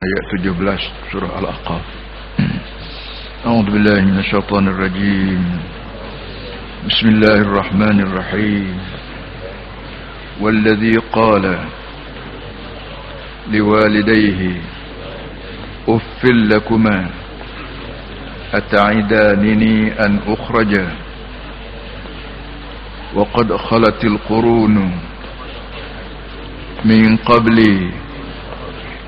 ayat 17 surah Al-Aqaf A'udzu billahi minasyaitonir rajim Bismillahirrahmanirrahim والذي قال لوالديه أف لكما أتعدانني أن أخرج وقد خلت القرون من قبلي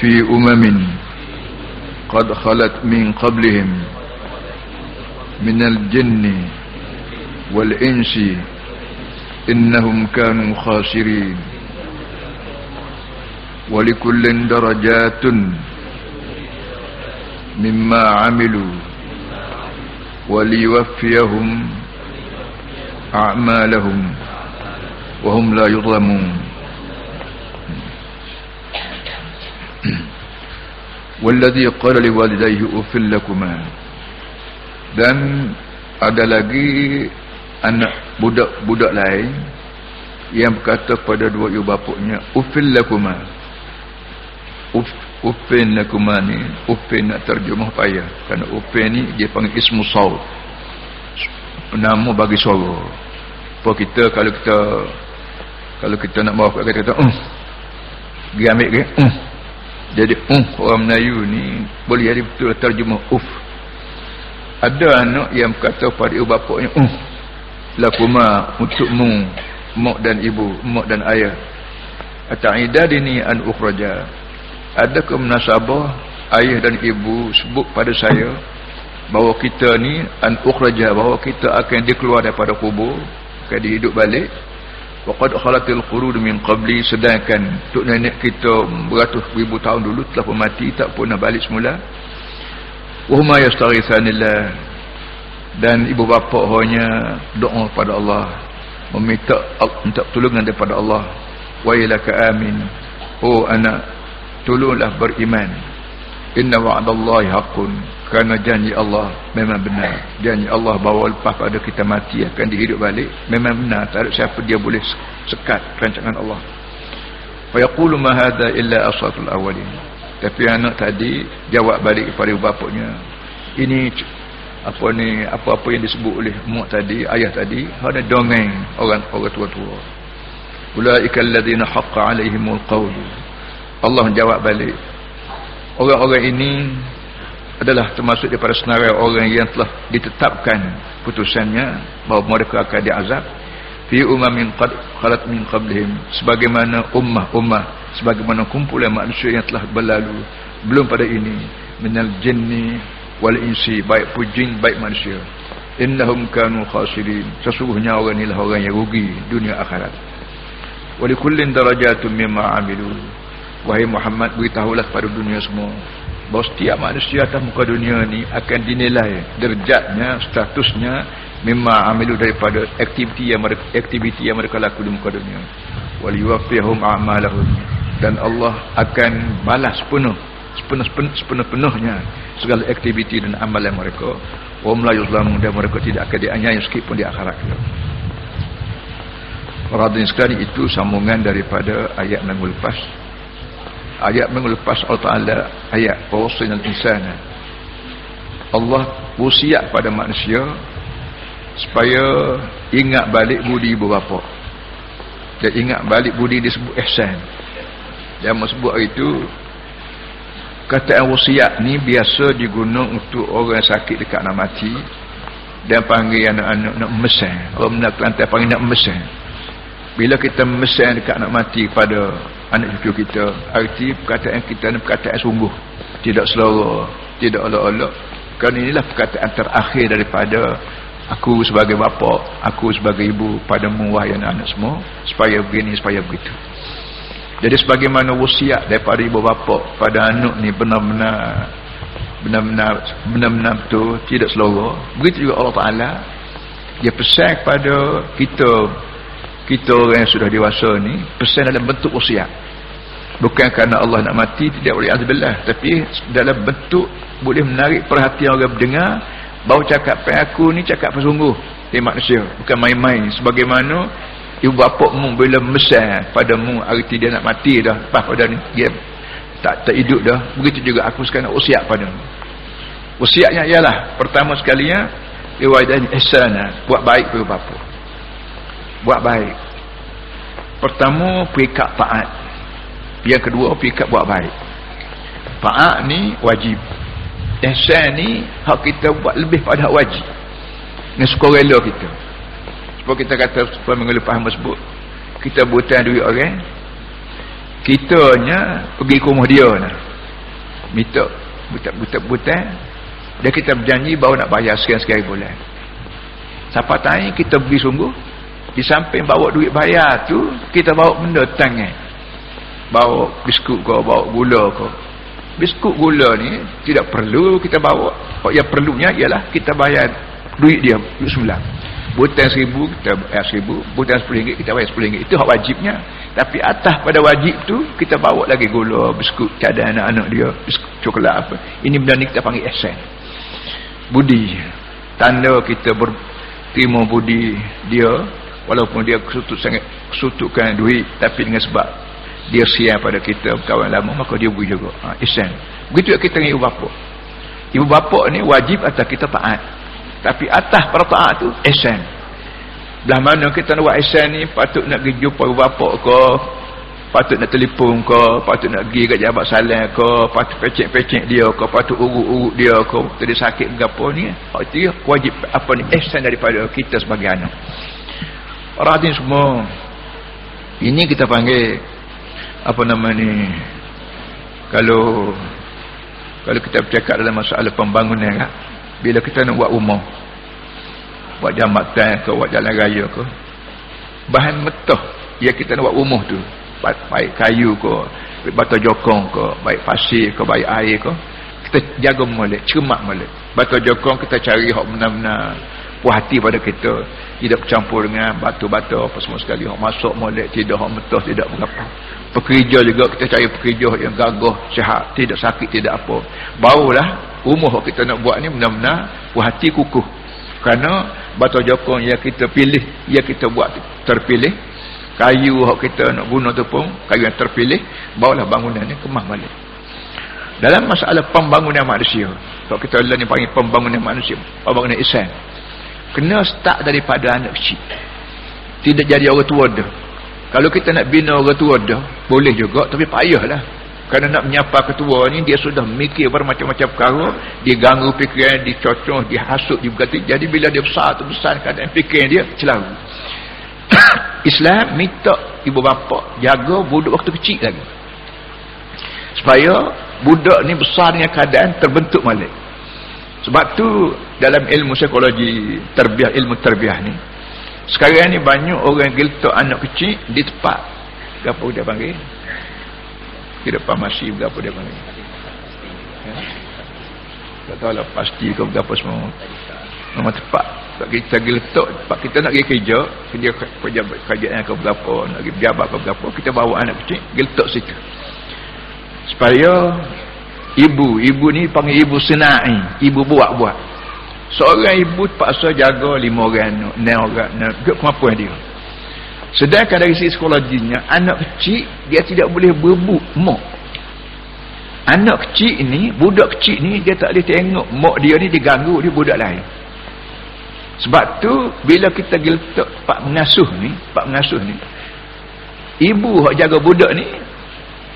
في أمم قد خلت من قبلهم من الجن والإنس إنهم كانوا خاسرين. ولكل درجات مما عملوا وليوفيهم أعمالهم وهم لا يظلمون. Walladhi qala liwalidayhi ufil lakuma. Dan ada lagi anak budak-budak lain yang berkata pada dua ibu bapaknya ufil lakuma. Uf ufin lakuma ni ufin nak terjemah payah. Kerana ufin ni dia panggil ismu saud nama bagi suara. Apa kita kalau kita kalau kita nak bawa kat kata uh dia ambil ke uh jadi uh orang Melayu ni boleh jadi betul terjemah uf ada anak yang berkata pada ibu bapaknya uh lakuma untukmu mak dan ibu mak dan ayah. Ata'idadini an ukhraja. Adakah munasabah ayah dan ibu sebut pada saya bahawa kita ni an ukhraja bahawa kita akan dikeluar daripada kubur akan dihidup balik Waqad khalatil qurun min qabli sedangkan tok nenek kita beratus ribu tahun dulu telah pun mati tak pernah balik semula. Wa huma yastaghithanillah dan ibu bapa hanya doa pada Allah meminta minta pertolongan daripada Allah. Wa ilaka amin. Oh anak tolonglah beriman. Inna wa'dallahi haqqun kerana janji Allah memang benar. Janji Allah bahawa lepas pada kita mati akan dihidup balik memang benar. Tak ada siapa dia boleh sekat rancangan Allah. Fayaqulu ma hadha illa asatul awalin tapi anak tadi jawab balik kepada bapaknya ini apa ni apa-apa yang disebut oleh mak tadi ayah tadi ada dongeng orang orang tua-tua. Ulaika alladhina haqqa alaihimul qawl Allah jawab balik orang-orang ini adalah termasuk daripada senarai orang yang telah ditetapkan putusannya bahawa mereka akan diazab. Fi umamin qad khalat min qablihim. Sebagaimana ummah-ummah sebagaimana kumpulan manusia yang telah berlalu belum pada ini minal jinni wal insi baik pujing baik manusia. Innahum kanu khasirin. Sesungguhnya orang inilah orang yang rugi dunia akhirat. Walikullin darajatun mimma amilu. Wahai Muhammad beritahulah kepada dunia semua bahawa setiap manusia atas muka dunia ni akan dinilai derjatnya, statusnya memang amilu daripada aktiviti yang mereka aktiviti yang mereka lakukan di muka dunia. Wal yuwaffihum a'malahum dan Allah akan balas penuh sepenuh-penuh sepenuh-penuhnya segala aktiviti dan amalan mereka. Wa la yuzlamun dan mereka tidak akan dianiaya pun di akhirat. Radin sekali itu sambungan daripada ayat minggu lepas ayat menglepas Allah Ta'ala ayat wawasin al-insan Allah wasiat pada manusia supaya ingat balik budi ibu bapa. Dan ingat balik budi disebut ihsan. Dan sebut itu kata wasiat ni biasa digunakan untuk orang sakit dekat nak mati. Dan panggil anak-anak nak mesan orang nak kelantai panggil nak mesan bila kita mesan dekat nak mati pada anak cucu kita arti perkataan kita ni perkataan sungguh. Tidak selera tidak olok-olok kerana inilah perkataan terakhir daripada aku sebagai bapa aku sebagai ibu pada wahai anak-anak semua supaya begini supaya begitu. Jadi sebagaimana wasiat daripada ibu bapa pada anak ni benar-benar benar-benar benar-benar betul tidak selora begitu juga Allah Ta'ala. Dia pesan kepada kita kita orang yang sudah dewasa ni pesan dalam bentuk usia bukan kerana Allah nak mati tidak boleh azabillah tapi dalam bentuk boleh menarik perhatian orang mendengar bahawa cakap aku ni cakap sungguh. Dia manusia bukan main-main. Sebagaimana ibu bapa mu bila mesar pada mu arti dia nak mati dah lepas pada ni dia tak tak hidup dah. Begitu juga aku sekarang usiak pada usiaknya ialah pertama sekalinya riwayat ihsana buat baik kepada bapa buat baik. Pertama perikat taat. Yang kedua perikat buat baik. Taat ni wajib. Ihsan ni hak kita buat lebih pada hak wajib. Dengan suka rela kita. Sebab kita kata supaya mengelupas sebut kita butuh duit orang kitanya pergi ke rumah dia nah. minta buta-buta dan kita berjanji bahawa nak bayar sekian-sekian bulan siapa tanya kita pergi sungguh di samping bawa duit bayar tu kita bawa benda tangan bawa biskut ke bawa gula ke biskut gula ni tidak perlu kita bawa. Yang perlunya ialah kita bayar duit dia duit sembilan. Butan seribu kita bayar seribu. Butan sepuluh ringgit kita bayar sepuluh ringgit. Itu hak wajibnya. Tapi atas pada wajib tu kita bawa lagi gula biskut cadang anak-anak dia biskut coklat apa. Ini benda ni kita panggil esen budi. Tanda kita berterima budi dia walaupun dia kesutuk sangat kesutukan duit tapi dengan sebab dia siap pada kita kawan lama maka dia beri juga. Ha, esen begitu kita dengan ibu bapa. Ibu bapa ni wajib atas kita taat. Tapi atas para taat tu ihsan. Belah mana kita nak buat ihsan ni patut nak pergi jumpa bapak ke patut nak telefon ke patut nak pergi kat jabat salam ke patut pecek-pecek dia ke patut urut-urut dia ke tadi sakit ke apa ni itu wajib apa ni ihsan daripada kita sebagai anak orang hati semua. Ini kita panggil apa nama ni kalau kalau kita bercakap dalam masalah pembangunan kan bila kita nak buat rumah buat jambatan ke buat jalan raya ke bahan metah yang kita nak buat rumah tu baik kayu ke batu jokong ke baik pasir ke baik air ke kita jaga molek cermat molek. Batu jokong kita cari hak benar-benar puas hati pada kita tidak bercampur dengan batu-batu apa semua sekali. Hak masuk molek tidak hak metah tidak berapa. Pekerja juga kita cari pekerja yang gagah sihat tidak sakit tidak apa. Barulah yang kita nak buat ni benar-benar puas hati kukuh. Kerana batu jokong yang kita pilih yang kita buat terpilih kayu yang kita nak guna tu pun kayu yang terpilih bawalah bangunan ni kemah balik. Dalam masalah pembangunan manusia kalau kita ni panggil pembangunan manusia pembangunan Islam kena start daripada anak kecil. Tidak jadi orang tua dah. Kalau kita nak bina orang tua dah boleh juga tapi payahlah. Kerana nak menyapa ketua ni dia sudah mikir bermacam-macam perkara dia ganggu fikiran dicocok dihasut diberkati jadi bila dia besar tu besar keadaan fikiran dia celaru. Islam minta ibu bapa jaga budak waktu kecil lagi. Supaya budak ni besar dengan keadaan terbentuk malik sebab tu dalam ilmu psikologi terbiah ilmu terbiah ni. Sekarang ni banyak orang giltok anak kecil di tempat. Apa dia panggil? Di depan masih berapa dia panggil? Ya? tak tahu lah pasti ke berapa semua. Memang tepat. Tak kita pergi letak tempat kita nak pergi kerja kerja pejabat kerajaan ke berapa nak pergi pejabat ke berapa kita bawa anak kecil pergi letak situ. Supaya ibu ibu ni panggil ibu senai ibu buat-buat seorang ibu terpaksa jaga lima orang enam orang kemampuan dia Sedangkan dari sisi psikologinya, anak kecil dia tidak boleh berebut mak. Anak kecil ni, budak kecil ni dia tak boleh tengok mak dia ni diganggu dia budak lain. Sebab tu bila kita geletak pak mengasuh ni, pak mengasuh ni, ibu hak jaga budak ni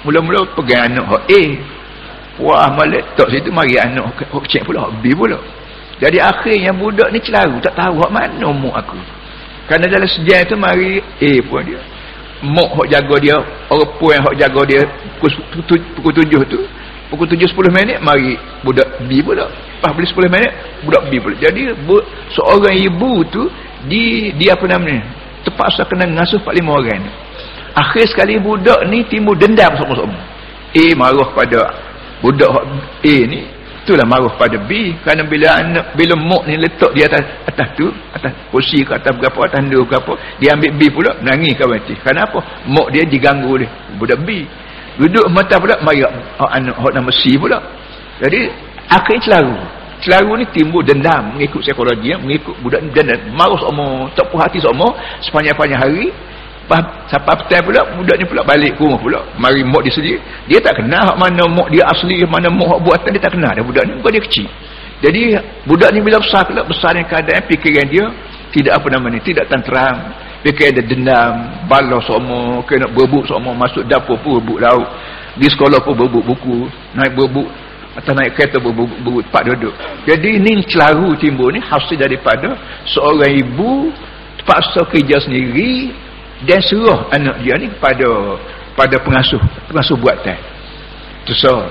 mula-mula pegang anak hak A. Wah malik tak situ mari anak hak kecil pula hak B pula. Jadi akhirnya budak ni celaru tak tahu hak mana mak aku. Kerana dalam sejarah itu mari eh pun dia. Mok hok jaga dia, orang puan hok jaga dia pukul, tujuh tu. Pukul tujuh sepuluh minit mari budak B pula. Lepas boleh sepuluh minit budak B pula. Jadi bu, seorang ibu tu di dia apa namanya? Terpaksa kena ngasuh 45 orang ni. Akhir sekali budak ni timbul dendam sama-sama. A marah pada budak A ni itulah maruh pada B. Kerana bila anak bila mok ni letak di atas atas tu atas kursi ke atas berapa atas tanda ke apa dia ambil B pula nangis kawan mati kerana apa? Mok dia diganggu oleh budak B. Duduk mata pula mari oh, anak hok nama C pula. Jadi akhirnya celaru. Celaru ni timbul dendam mengikut psikologi mengikut budak dendam maruh semua tak puas hati semua sepanjang-panjang hari Siapa petang pula budak ni pula balik rumah pula. Mari mok dia sendiri. Dia tak kenal mana mok dia asli mana mok buatan dia tak kenal dah budak ni bukan dia kecil. Jadi budak ni bila besar pula besar yang keadaan fikiran dia tidak apa nama ni tidak tenteram. Fikiran dia dendam balas semua kena berbuk semua masuk dapur pun berbuk lauk. Di sekolah pun berbuk buku naik berbuk atau naik kereta berbuk tempat duduk. Jadi ni celaru timbul ni hasil daripada seorang ibu terpaksa kerja sendiri dan suruh anak dia ni pada pada pengasuh. Pengasuh buatan so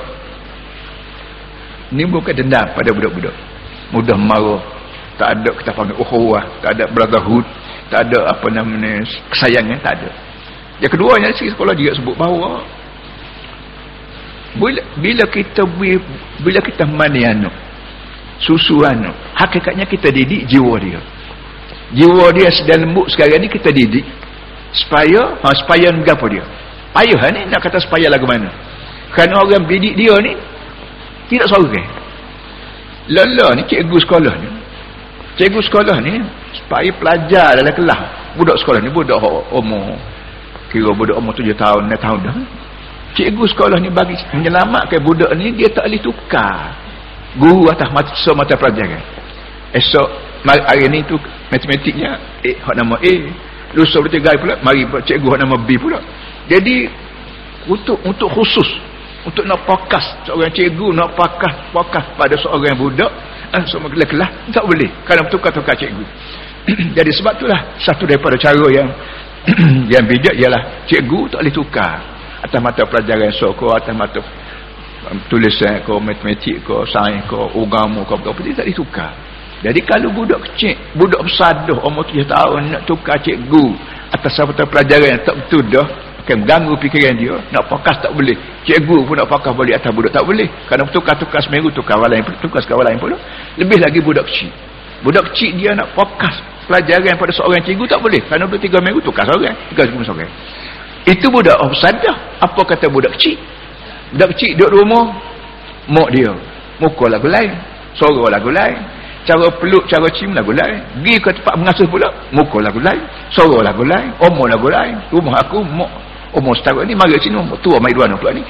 ni bukan dendam pada budak-budak. Mudah marah. Tak ada kita panggil ukhuwah. Tak ada brotherhood. Tak ada apa namanya kesayangan tak ada. Yang keduanya segi sekolah dia sebut bahawa bila, bila kita bila kita mani anak susu anak hakikatnya kita didik jiwa dia. Jiwa dia sedang lembut sekarang ni kita didik supaya ha, supaya apa dia? Payah ni nak kata supaya lagu mana? Kerana orang bidik dia ni tidak seorang lala ni cikgu sekolah ni. Cikgu sekolah ni supaya pelajar dalam kelas. Budak sekolah ni budak umur kira budak umur tujuh tahun 6 tahun dah. Cikgu sekolah ni bagi menyelamatkan budak ni dia tak boleh tukar. Guru atas mata, so mata pelajaran esok hari ni tu matematiknya eh, nama A lusa bertiga pula mari cikgu nama B pula. Jadi untuk untuk khusus untuk nak pakas seorang cikgu nak pakas pakas pada seorang budak eh, semua kelas-kelas tak boleh. Kerana bertukar-tukar cikgu. Jadi sebab itulah satu daripada cara yang yang bijak ialah cikgu tak boleh tukar. Atas mata pelajaran so ko atas mata um, tulisan ko matematik ko sains ko agama ko apa-apa tak boleh tukar jadi kalau budak kecil, budak besar dah umur 7 tahun nak tukar cikgu atas satu pelajaran yang tak betul dah akan mengganggu fikiran dia nak fokus tak boleh. Cikgu pun nak fokus boleh atas budak tak boleh. Kerana tukar-tukar seminggu tukar kawan lain tukar kawan lain pula. Lebih lagi budak kecil. Budak kecil dia nak fokus pelajaran pada seorang cikgu tak boleh. Kerana dua tiga minggu tukar seorang tukar cikgu seorang. Itu budak offside dah. Apa kata budak kecil? Budak kecil duduk rumah mak dia. Muka lagu lain suara lagu lain cara peluk cara cium lagu lain. Pergi ke tempat mengasuh pula muka lagu lain suara lagu lain umur lagu lain. Rumah aku umur, umur setara ni mari sini umur tua mari dua pula ni.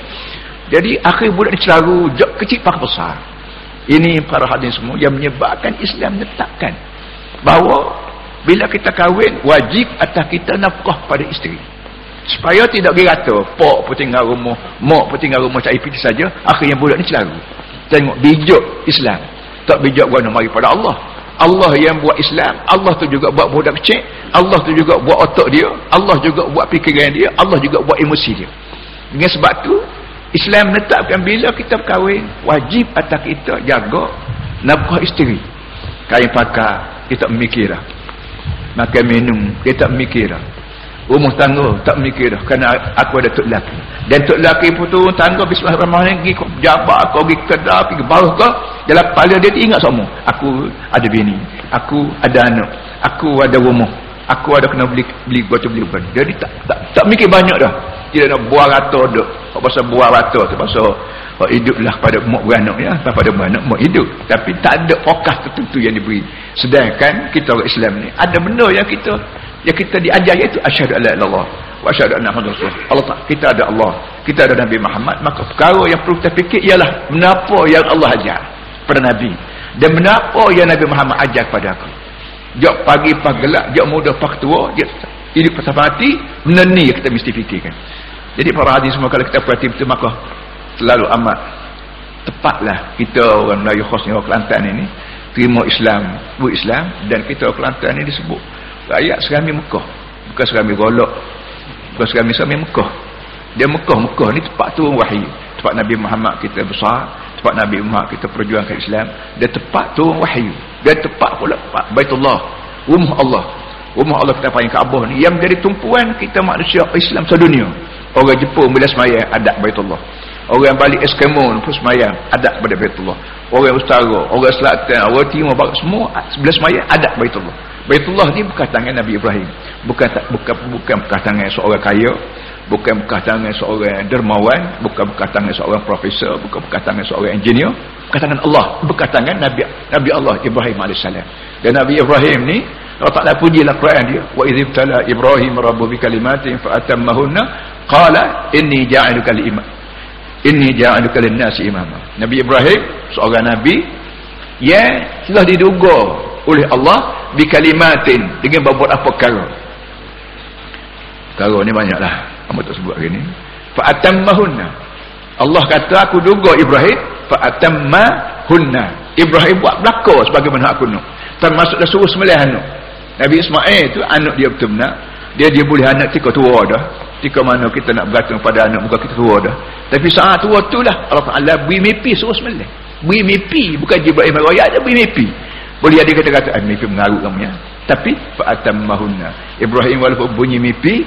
Jadi akhir budak ni celaru jok kecil pak besar. Ini para hadis semua yang menyebabkan Islam menetapkan bahawa bila kita kahwin wajib atas kita nafkah pada isteri. Supaya tidak dirata pok pun tinggal rumah mak pun tinggal rumah cari piti saja akhirnya budak ni celaru. Tengok bijak Islam tak bijak guna mari pada Allah. Allah yang buat Islam Allah tu juga buat budak kecil Allah tu juga buat otak dia Allah juga buat fikiran dia Allah juga buat emosi dia. Dengan sebab tu Islam menetapkan bila kita berkahwin wajib atas kita jaga nafkah isteri. Kain pakar kita mikir makan minum kita mikir rumah tangga tak mikir dah kerana aku ada tok lelaki. Dan tok lelaki pun tu tangga bismillahirrahmanirrahim pergi ke jabat aku pergi ke kedai pergi ke bawah ke dalam kepala dia ingat semua. Aku ada bini. Aku ada anak. Aku ada rumah. Aku ada kena beli beli batu beli ban jadi tak, tak tak mikir banyak dah. Dia nak buah rata dah apa pasal buah rata tu pasal oh, hiduplah pada mak beranak ya pada beranak mak hidup. Tapi tak ada fokus tertentu yang diberi. Sedangkan kita orang Islam ni ada benda yang kita yang kita diajar iaitu asyhadu alla ilallah wa asyhadu anna muhammadar rasulullah. Allah tak kita ada Allah. Kita ada Nabi Muhammad. Maka perkara yang perlu kita fikir ialah menapa yang Allah ajar pada Nabi. Dan menapa yang Nabi Muhammad ajar kepada aku? Jok pagi pagi gelap jok muda pagi tua jok ini pasal mati benda ni yang kita mesti fikirkan. Jadi para hadis semua kalau kita perhati betul maka terlalu amat tepatlah kita orang Melayu khasnya orang Kelantan ini terima Islam bu Islam dan kita orang Kelantan ini disebut rakyat serami Mekah. Bukan serami golok bukan serami serami Mekah. Dia Mekah Mekah ni tempat turun wahyu. Tempat Nabi Muhammad kita besar tempat Nabi Muhammad kita perjuangkan Islam dia tempat turun wahyu. Dia tempat pula tempat Baitullah rumah Allah. Rumah Allah kita panggil Kaabah ni yang menjadi tumpuan kita manusia Islam sedunia. Orang Jepun bila semaya adat Baitullah. Orang balik Eskimo pun semayang adat pada Baitullah. Orang Ustara orang Selatan orang Timur Barat semua sebelah semayang adat Baitullah. Baitullah ni bukan tangan Nabi Ibrahim. Bukan bukan bukan bukan tangan seorang kaya bukan bukan tangan seorang dermawan bukan bukan tangan seorang profesor bukan bukan tangan seorang engineer. Bukan tangan Allah bukan tangan Nabi Nabi Allah Ibrahim AS dan Nabi Ibrahim ni Allah Ta'ala pujilah Quran dia. Wa idhib tala Ibrahim rabbu bi kalimatin fa atammahunna qala inni ja'aluka li imam inni ja'aluka lin nasi imama. Nabi Ibrahim seorang nabi yang telah diduga oleh Allah bi kalimatin dengan berbuat apa perkara. Perkara ni banyaklah apa tak sebut hari ni? Fa atammahunna Allah kata aku duga Ibrahim. Fa atammahunna Ibrahim buat belaka sebagaimana aku nak. Termasuk dah suruh sembelih anak. Nabi Ismail tu anak dia betul benar. Dia dia boleh anak tika tua dah. Tika mana kita nak bergantung pada anak muka kita tua dah. Tapi saat tua tu lah Allah Ta'ala beri mimpi suruh sembelih. Beri mimpi. Bukan Jibril Raya dia beri mimpi. Boleh ada kata-kata ah, mimpi mengarut kamu ya. Tapi fa'atam mahunna Ibrahim walaupun bunyi mimpi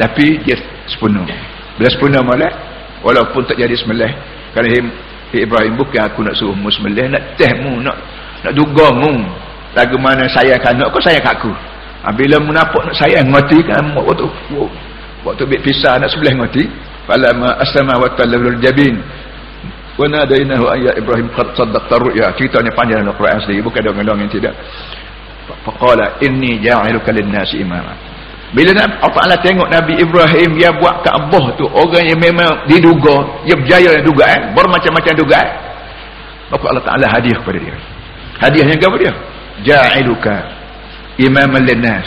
tapi dia sepenuh. Bila sepenuh malah walaupun tak jadi sembelih kerana Ibrahim bukan aku nak suruh mu sembelih nak tehmu nak nak duga mu. Lagu mana saya kan nak kau sayang aku. Ha, bila menapuk nak sayang mati kan waktu waktu bik pisah nak sebelah mati falama asma wa talabul jabin. Wa nadainahu ayya ibrahim qad saddaqta ru'ya. Ceritanya panjang dalam Quran sendiri bukan dongeng-dongeng tidak. Faqala inni ja'iluka lin-nasi imama bila Allah Ta'ala tengok Nabi Ibrahim dia buat Kaabah tu orang yang memang diduga dia berjaya dugaan bermacam-macam dugaan. Maka Allah Ta'ala hadiah kepada dia. Hadiahnya apa dia. Ja'iluka imaman linnas.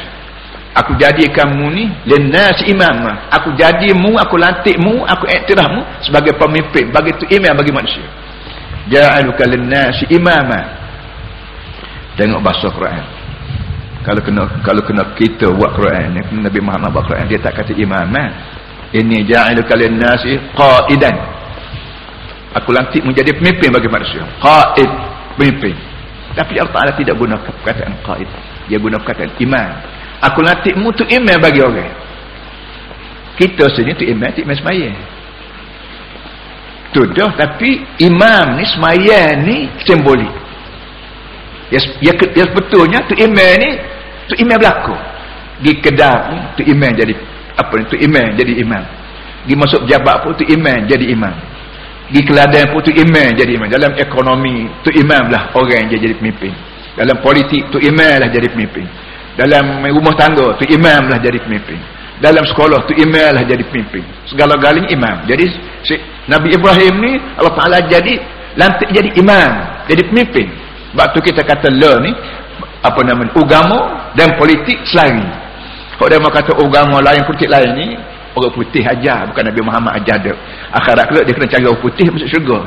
Aku jadi kamu ni linnas imam aku jadimu aku lantikmu aku iktirafmu sebagai pemimpin bagi tu imam bagi manusia. Ja'iluka linnas imama. Tengok bahasa Quran kalau kena kalau kena kita buat Quran Nabi Muhammad buat Quran dia tak kata imam ini ja'iluka linnas qaidan aku lantik menjadi pemimpin bagi manusia qaid pemimpin tapi Allah Ta'ala tidak guna perkataan qaid. Dia guna perkataan iman. Aku latihmu tu iman bagi orang. Kita sini tu iman, tu iman semayang. Tu dah. Tapi imam ni semayang ni simbolik. Ya, ya, ya betulnya tu iman ni tu iman berlaku. Di kedar ni tu iman jadi apa ni tu iman jadi imam. Di masuk jabat pun tu iman jadi imam. Di keladan pun tu imam jadi imam. Dalam ekonomi tu imam lah orang yang jadi pemimpin. Dalam politik tu imam lah jadi pemimpin. Dalam rumah tangga tu imam lah jadi pemimpin. Dalam sekolah tu imam lah jadi pemimpin. Segala-galanya imam. Jadi si, Nabi Ibrahim ni Allah Ta'ala jadi lantik jadi imam jadi pemimpin. Sebab tu kita kata le ni apa nama agama dan politik selari kalau dia mau kata agama lain politik lain ni orang putih ajar bukan Nabi Muhammad ajar dia. Akhirat kelak dia kena cari orang putih masuk syurga.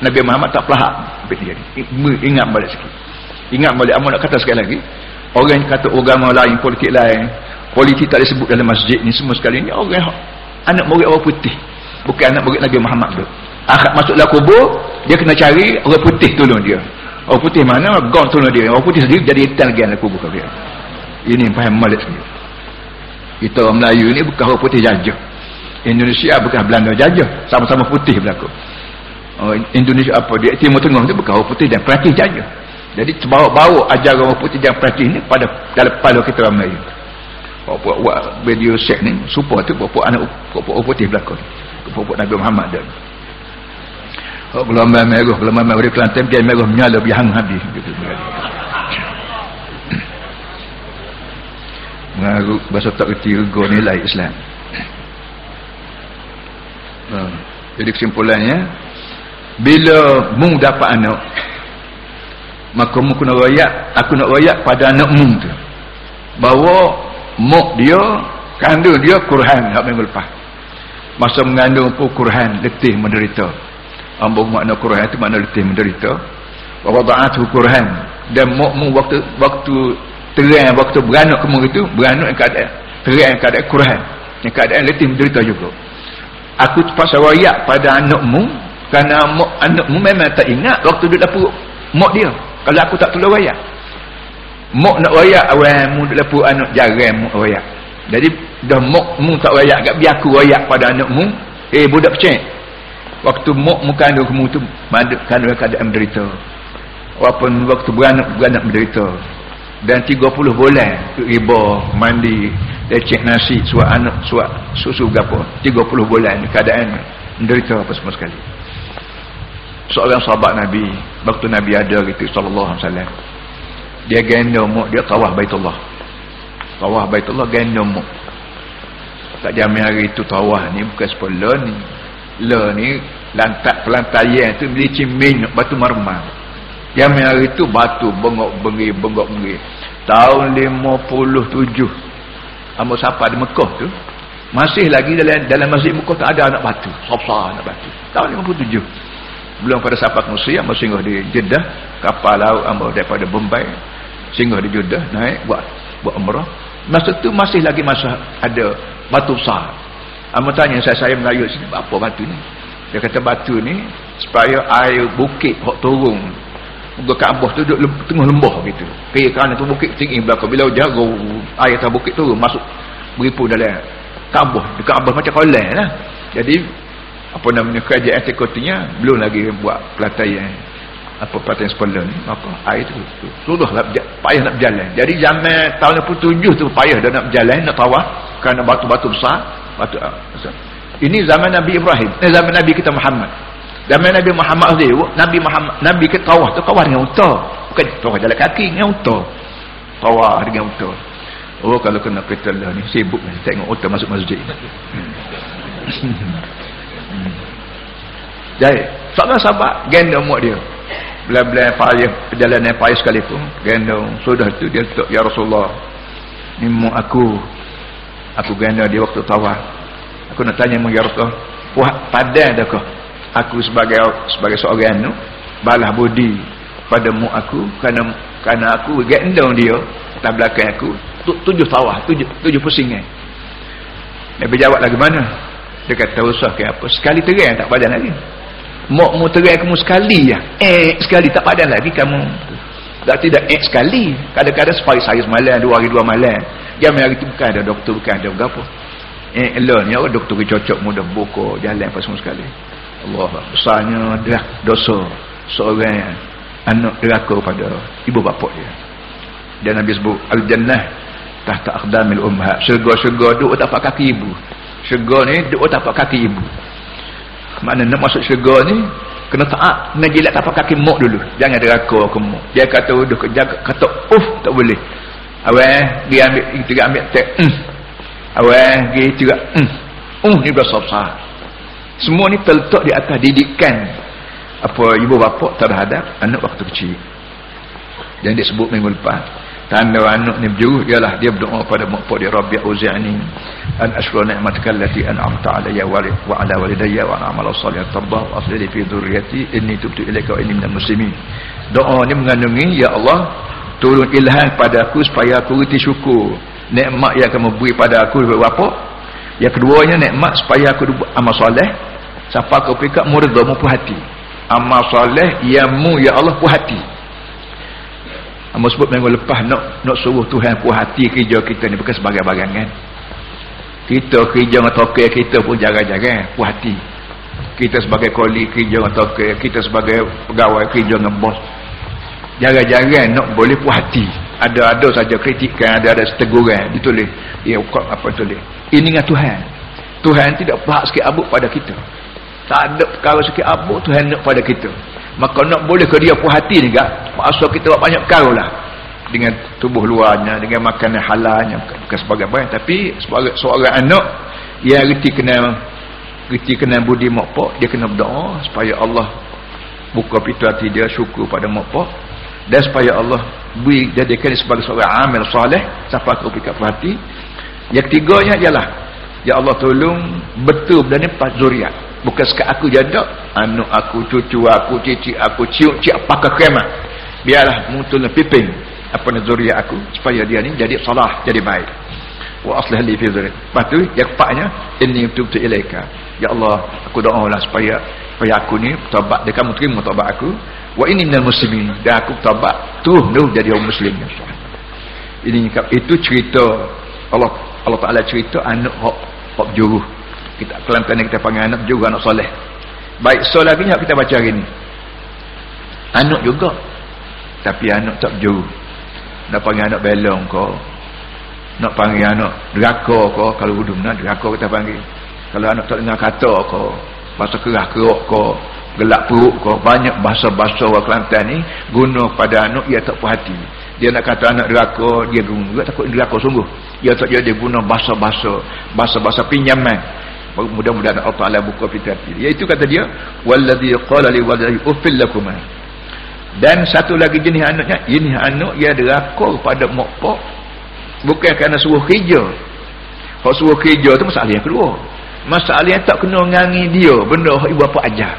Nabi Muhammad tak pelahak ingat balik sikit. Ingat balik amat nak kata sekali lagi. Orang yang kata agama lain politik lain politik tak disebut dalam masjid ni semua sekali ni orang anak murid orang putih. Bukan anak murid Nabi Muhammad tu. Akhirat masuklah kubur dia kena cari orang putih tolong dia orang putih mana gong tolong dia. Orang putih sendiri jadi hitam lagi dalam kubur dia. Ini faham malik sendiri. Kita orang Melayu ni bukan orang putih jajah. Indonesia bukan Belanda jajah. Sama-sama putih berlaku. Oh, Indonesia apa dia Timur Tengah tu bukan orang putih dan praktis jajah. Jadi bawa-bawa ajaran orang putih dan praktis ni pada dalam kepala kita orang Melayu. Buat-buat video set ni supaya tu buat anak orang putih berlaku buat Nabi Muhammad dan Oh, gelombang merah, gelombang merah di Kelantan, dia merah menyala, dia hang habis. Gitu, bahasa tak kerti rego nilai Islam. Uh, jadi kesimpulannya bila mung dapat anak maka mung kena rayak aku nak rayak pada anak mung tu. Bahawa mok dia kandung dia Quran hak minggu lepas. Masa mengandung pun Quran letih menderita ambung makna Quran itu makna letih menderita. Wa wada'atu Quran. Dan mok mung waktu waktu terang waktu beranak kamu itu beranak yang keadaan terang keadaan Quran. Yang keadaan letih menderita juga. Aku terpaksa rayak pada anakmu kerana anakmu memang tak ingat waktu dia dapur mak dia. Kalau aku tak tolong rayak mak nak rayak awalmu dia dapur anak jarang mak rayak jadi dah mak mu tak rayak kat biar aku rayak pada anakmu eh budak pecek waktu muk mukandung kamu tu kandung keadaan menderita. Walaupun waktu beranak beranak menderita. Dan 30 bulan riba mandi lecek nasi suak anak suak susu berapa 30 bulan keadaan menderita apa semua sekali. Seorang sahabat Nabi waktu Nabi ada gitu sallallahu alaihi wasallam. Dia gendong muk dia tawah baitullah. Tawah baitullah gendong muk tak jamin hari itu tawah ni bukan sepuluh ni le ni lantak pelantayan tu licin minyak batu marmar. Yang hari itu batu bengok bengi bengok bengi tahun 57 Amo siapa di Mekah tu masih lagi dalam dalam masjid Mekah tak ada anak batu sopsa anak batu. Tahun 57 belum pada sahabat Musa yang singgah di Jeddah kapal laut amo daripada Bombay singgah di Jeddah naik buat buat umrah. Masa tu masih lagi masa ada batu besar Amo tanya saya saya Melayu sini apa batu ni? Dia kata batu ni supaya air bukit hok turun. Muka Kaabah tu duduk tengah lembah gitu. Kaya kerana tu bukit tinggi belakang bila jaga air atas bukit turun masuk beripu dalam Kaabah. Di Kaabah macam kolam lah. Jadi apa namanya kerajaan sekotinya belum lagi buat pelatihan apa pelatihan sekolah ni apa air tu, tu. sudah lah payah nak berjalan jadi zaman tahun 67 tu payah dah nak berjalan nak tawah kerana batu-batu besar ini zaman Nabi Ibrahim. Ini zaman Nabi kita Muhammad. Zaman Nabi Muhammad ni, Nabi Muhammad, Nabi ke tawah tu kawah dengan unta. Bukan tawah jalan kaki dengan unta. Tawah dengan unta. Oh kalau kena kereta lah ni sibuk ni tengok unta masuk masjid. Jadi, seorang sahabat gendong mak dia. Belah-belah payah perjalanan payah sekalipun gendong sudah tu dia tok ya Rasulullah. Ni mak aku aku ganda di waktu tawaf. Aku nak tanya ya Rasulullah puas padan adakah aku sebagai sebagai seorang anu balah budi pada mu aku kerana kerana aku gendong dia atas belakang aku tu, tujuh tawaf tujuh, tujuh pusingan. Nabi jawab lagi mana? Dia kata usah ke apa? Sekali terang tak padan lagi. Mu mu terang kamu sekali ya? Eh sekali tak padan lagi kamu tak tidak eh sekali kadang-kadang separi sehari semalam dua hari dua malam Jam hari tu bukan ada doktor bukan ada apa. Eh elon ya doktor cocok mudah buka jalan apa semua sekali. Allah besarnya dah dosa seorang anak deraka pada ibu bapa dia. Dan Nabi sebut al-jannah tahta aqdamil ummahat. Syurga-syurga duduk tapak kaki ibu. Syurga ni duduk tapak kaki ibu. Mana nak masuk syurga ni kena taat kena jilat tapak kaki mak dulu. Jangan deraka ke mak. Dia kata duduk jaga kata uff tak boleh. Awal dia ambil tiga ambil tek. Mm. Awal dia tiga mm. Uh ni berasa besar. Semua ni terletak di atas didikan apa ibu bapa terhadap anak waktu kecil. Dan disebut minggu lepas tanda anak ni berjuruh ialah dia berdoa pada mak dia Rabbi auzi'ni an ashkura ni'mataka allati an'amta alayya wa ala walidayya wa an a'mala salihan tabba wa aslih fi dhurriyyati inni tubtu ilaika wa inni minal muslimin. Doa ni mengandungi ya Allah turun ilham pada aku supaya aku reti syukur nikmat yang kamu beri pada aku daripada apa yang keduanya nikmat supaya aku amal soleh. Siapa kau pikir murda mu hati. Amal soleh mu ya Allah puas hati Amba sebut minggu lepas nak nak suruh Tuhan puas hati kerja kita ni bukan sebagai bagangan kita kerja dengan toke kita pun jaga-jaga puas hati. Kita sebagai koli kerja dengan toke kita sebagai pegawai kerja dengan bos. Jarang-jarang nak boleh puas hati. Ada-ada saja kritikan ada-ada seteguran ditulis. Ya apa tulis? Ini dengan Tuhan. Tuhan tidak berhak sikit abuk pada kita. Tak ada perkara sikit abuk Tuhan nak pada kita maka nak boleh ke dia puas hati juga. Masa kita buat banyak perkara lah. Dengan tubuh luarnya dengan makanan halalnya bukan sebagai baik tapi sebagai seorang anak yang reti kena reti kena budi mak dia kena berdoa supaya Allah buka pintu hati dia syukur pada mak dan supaya Allah beri jadikan sebagai seorang amil soleh siapa kau fikir hati. Yang ketiganya ialah ya Allah tolong betul dan empat zuriat bukan sekat aku jadak anak aku cucu aku cici aku cium cik apakah kemah biarlah mutul piping apa zuriat aku supaya dia ni jadi salah jadi baik. Wa aslih li fi zuriat lepas tu yang keempatnya ini tubtu ilaika. Ya Allah aku doa lah supaya supaya aku ni taubat dia kamu terima taubat aku. Wa ini minal muslimin. Dan aku tabat terus tu jadi orang muslim. Ini itu cerita Allah Allah Taala cerita anak hok hok juruh kita kelantan kita panggil anak juga anak soleh. Baik so lagi yang kita baca hari ni. Anak juga. Tapi anak tak berjuru nak panggil anak belong kau. Nak panggil anak deraka kau. Kalau hudum nak deraka kita panggil. Kalau anak tak dengar kata kau bahasa kerah kerok kau gelap perut kau banyak bahasa-bahasa orang Kelantan ni guna pada anak ia tak puas hati. Dia nak kata anak deraka dia guna juga takut deraka sungguh. Dia tak dia guna bahasa-bahasa bahasa-bahasa pinjaman mudah-mudahan Allah Taala buka fitrah dia. Itu kata dia wallazi qala li waladi ufil lakum dan satu lagi jenis anaknya ini anak ia deraka pada mokpok bukan kerana suruh kerja. Kalau suruh kerja tu masalah yang kedua masalah yang tak kena ngangi dia benda ibu bapa ajar.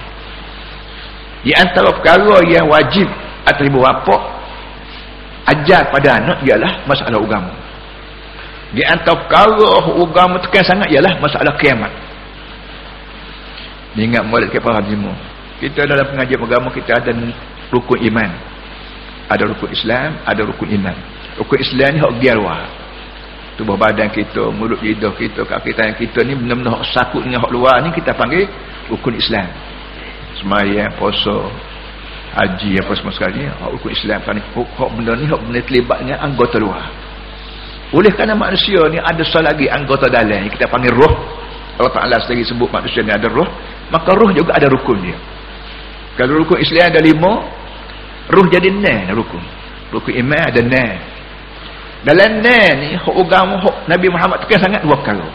Di antara perkara yang wajib atas ibu bapa ajar pada anak ialah masalah agama. Di antara perkara agama tekan sangat ialah masalah kiamat. Ingat murid ke para hadimu. Kita dalam pengajian agama kita ada rukun iman. Ada rukun Islam, ada rukun iman. Rukun Islam ni hak biarwa. Tubuh badan kita, mulut lidah kita, kaki tangan kita ni benar-benar hak sakut dengan hak luar ni kita panggil rukun Islam semayang, puasa, haji apa semua sekali hak hukum Islam kan hak benda ni hak benda terlibat dengan anggota luar oleh kerana manusia ni ada satu lagi anggota dalam kita panggil roh. Allah Ta'ala sendiri sebut manusia ni ada roh maka roh juga ada rukun dia. Kalau rukun Islam ada lima roh jadi enam rukun. Rukun iman ada enam dalam enam ni hak agama hak Nabi Muhammad tekan sangat dua perkara.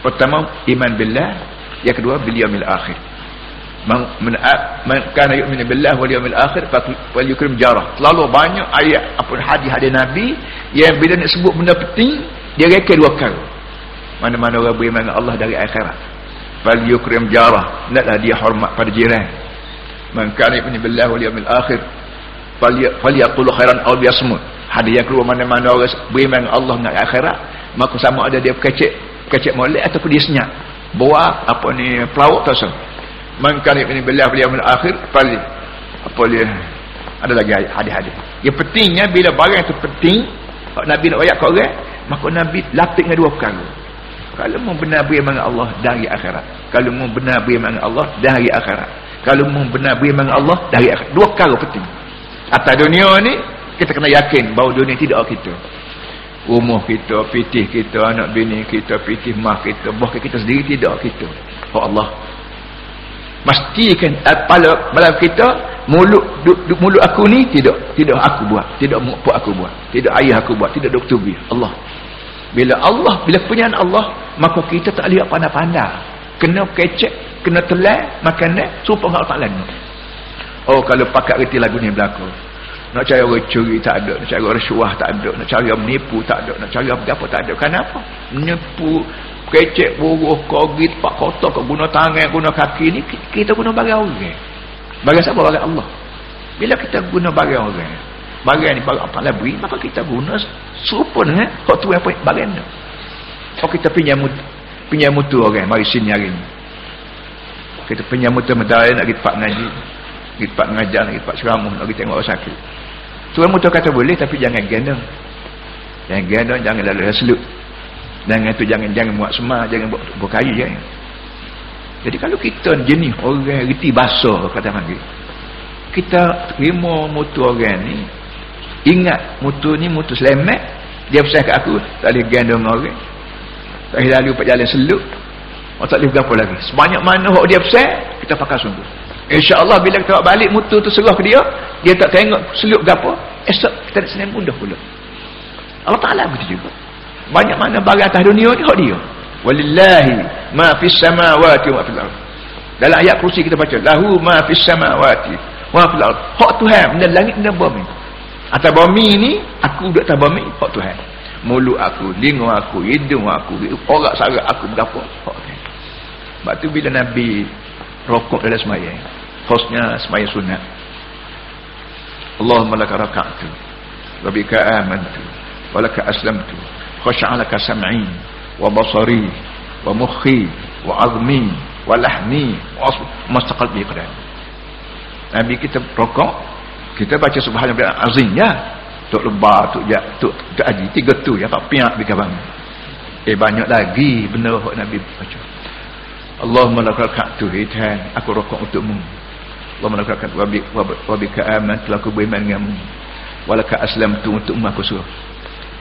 Pertama iman billah. Yang kedua bil yaumil akhir man kana yu'minu billahi wal yawmil akhir fal yukrim jarah. Terlalu banyak ayat apa hadis-hadis nabi yang bila nak sebut benda penting dia reka dua kali mana-mana orang beriman dengan Allah dari akhirat. Fal yukrim jarah. Hendaklah dia hormat pada jiran. Man kana yu'minu billahi wal yawmil akhir fal yaqul khairan aw yasmut hadis yang keluar mana-mana orang beriman dengan Allah dengan akhirat maka sama ada dia kecek kecek molek ataupun dia senyap. Buat apa ni pelawak tak man kana yu'minu billahi wal yawmil akhir fali. Apa dia? Ada lagi hadis-hadis. Yang pentingnya bila barang itu penting Nabi nak ayat kau orang maka Nabi lapik dengan dua perkara. Kalau mau benar beriman Allah dari akhirat. Kalau mau benar beriman Allah dari akhirat. Kalau mau benar beriman Allah dari akhirat. Dua perkara penting. Atas dunia ni kita kena yakin bahawa dunia tidak kita. Rumah kita, pitih kita, anak bini kita, pitih mah kita, buah kita sendiri tidak kita. Oh Allah, pastikan kepala malam kita mulut du, du, mulut aku ni tidak tidak aku buat tidak mak aku buat tidak ayah aku buat tidak doktor bi Allah. Bila Allah bila punya Allah maka kita tak lihat pandai-pandai kena kecek kena telan makanan supaya Allah Taala oh kalau pakat reti lagu ni berlaku. Nak cari orang curi tak ada nak cari orang syuah tak ada nak cari orang menipu tak ada nak cari apa tak ada. Kenapa? Menipu kecek buruh kogit pak kau guna tangan guna kaki ni kita guna bagi orang. Bagi siapa? Bagi Allah. Bila kita guna bagi orang bagi ni bagi apa lebih maka kita guna serupa dengan hak tu apa bagi ni so kita pinjam pinjam mutu orang mari sini hari ni. Kita pinjam mutu medali nak kita pak ngaji kita pak ngajar kita pak ceramah nak kita tengok orang sakit. Tuan mutu kata boleh tapi jangan gendong. Jangan gendong jangan lalu selut dan itu jangan jangan buat semar, jangan buat berkayu ya. Jadi kalau kita jenis orang reti basah kata panggil. Kita terima mutu orang ni ingat mutu ni mutu selamat dia pesan kat aku tak boleh gendong orang. Tak boleh lalu jalan seluk. Oh, tak boleh berapa lagi. Sebanyak mana hok dia pesan kita pakai sungguh. InsyaAllah bila kita balik mutu tu serah ke dia dia tak tengok seluk berapa esok kita nak senang mudah pula. Allah Ta'ala begitu juga banyak mana barang atas dunia ni hak dia. Walillahi ma fis samawati wa fil ardh dalam ayat kursi kita baca lahu ma fis samawati wa fil ardh hak Tuhan benda langit dan bumi. Atas bumi ni aku duduk atas bumi hak Tuhan. Mulut aku lingu aku hidung aku orang sarak aku berapa hak Tuhan. Sebab tu bila Nabi rokok dalam semayang hostnya semayang sunat. Allahumma laka raka'tu wa bika amantu wa laka aslamtu khasha'alaka sam'i wa basari wa mukhi wa azmi wa lahmi wa mustaqal bi qadam Nabi kita rokok kita baca subhanallah azim ya. Tok lebar tok ja tok tok aji tiga tu ya tak piak di kabang eh banyak lagi benda hok Nabi baca. Allahumma lakal ka'tu hitan aku rokok untukmu. Allahumma lakal ka'tu wabika telah aku beriman denganmu. Walaka aslam tu untukmu aku suruh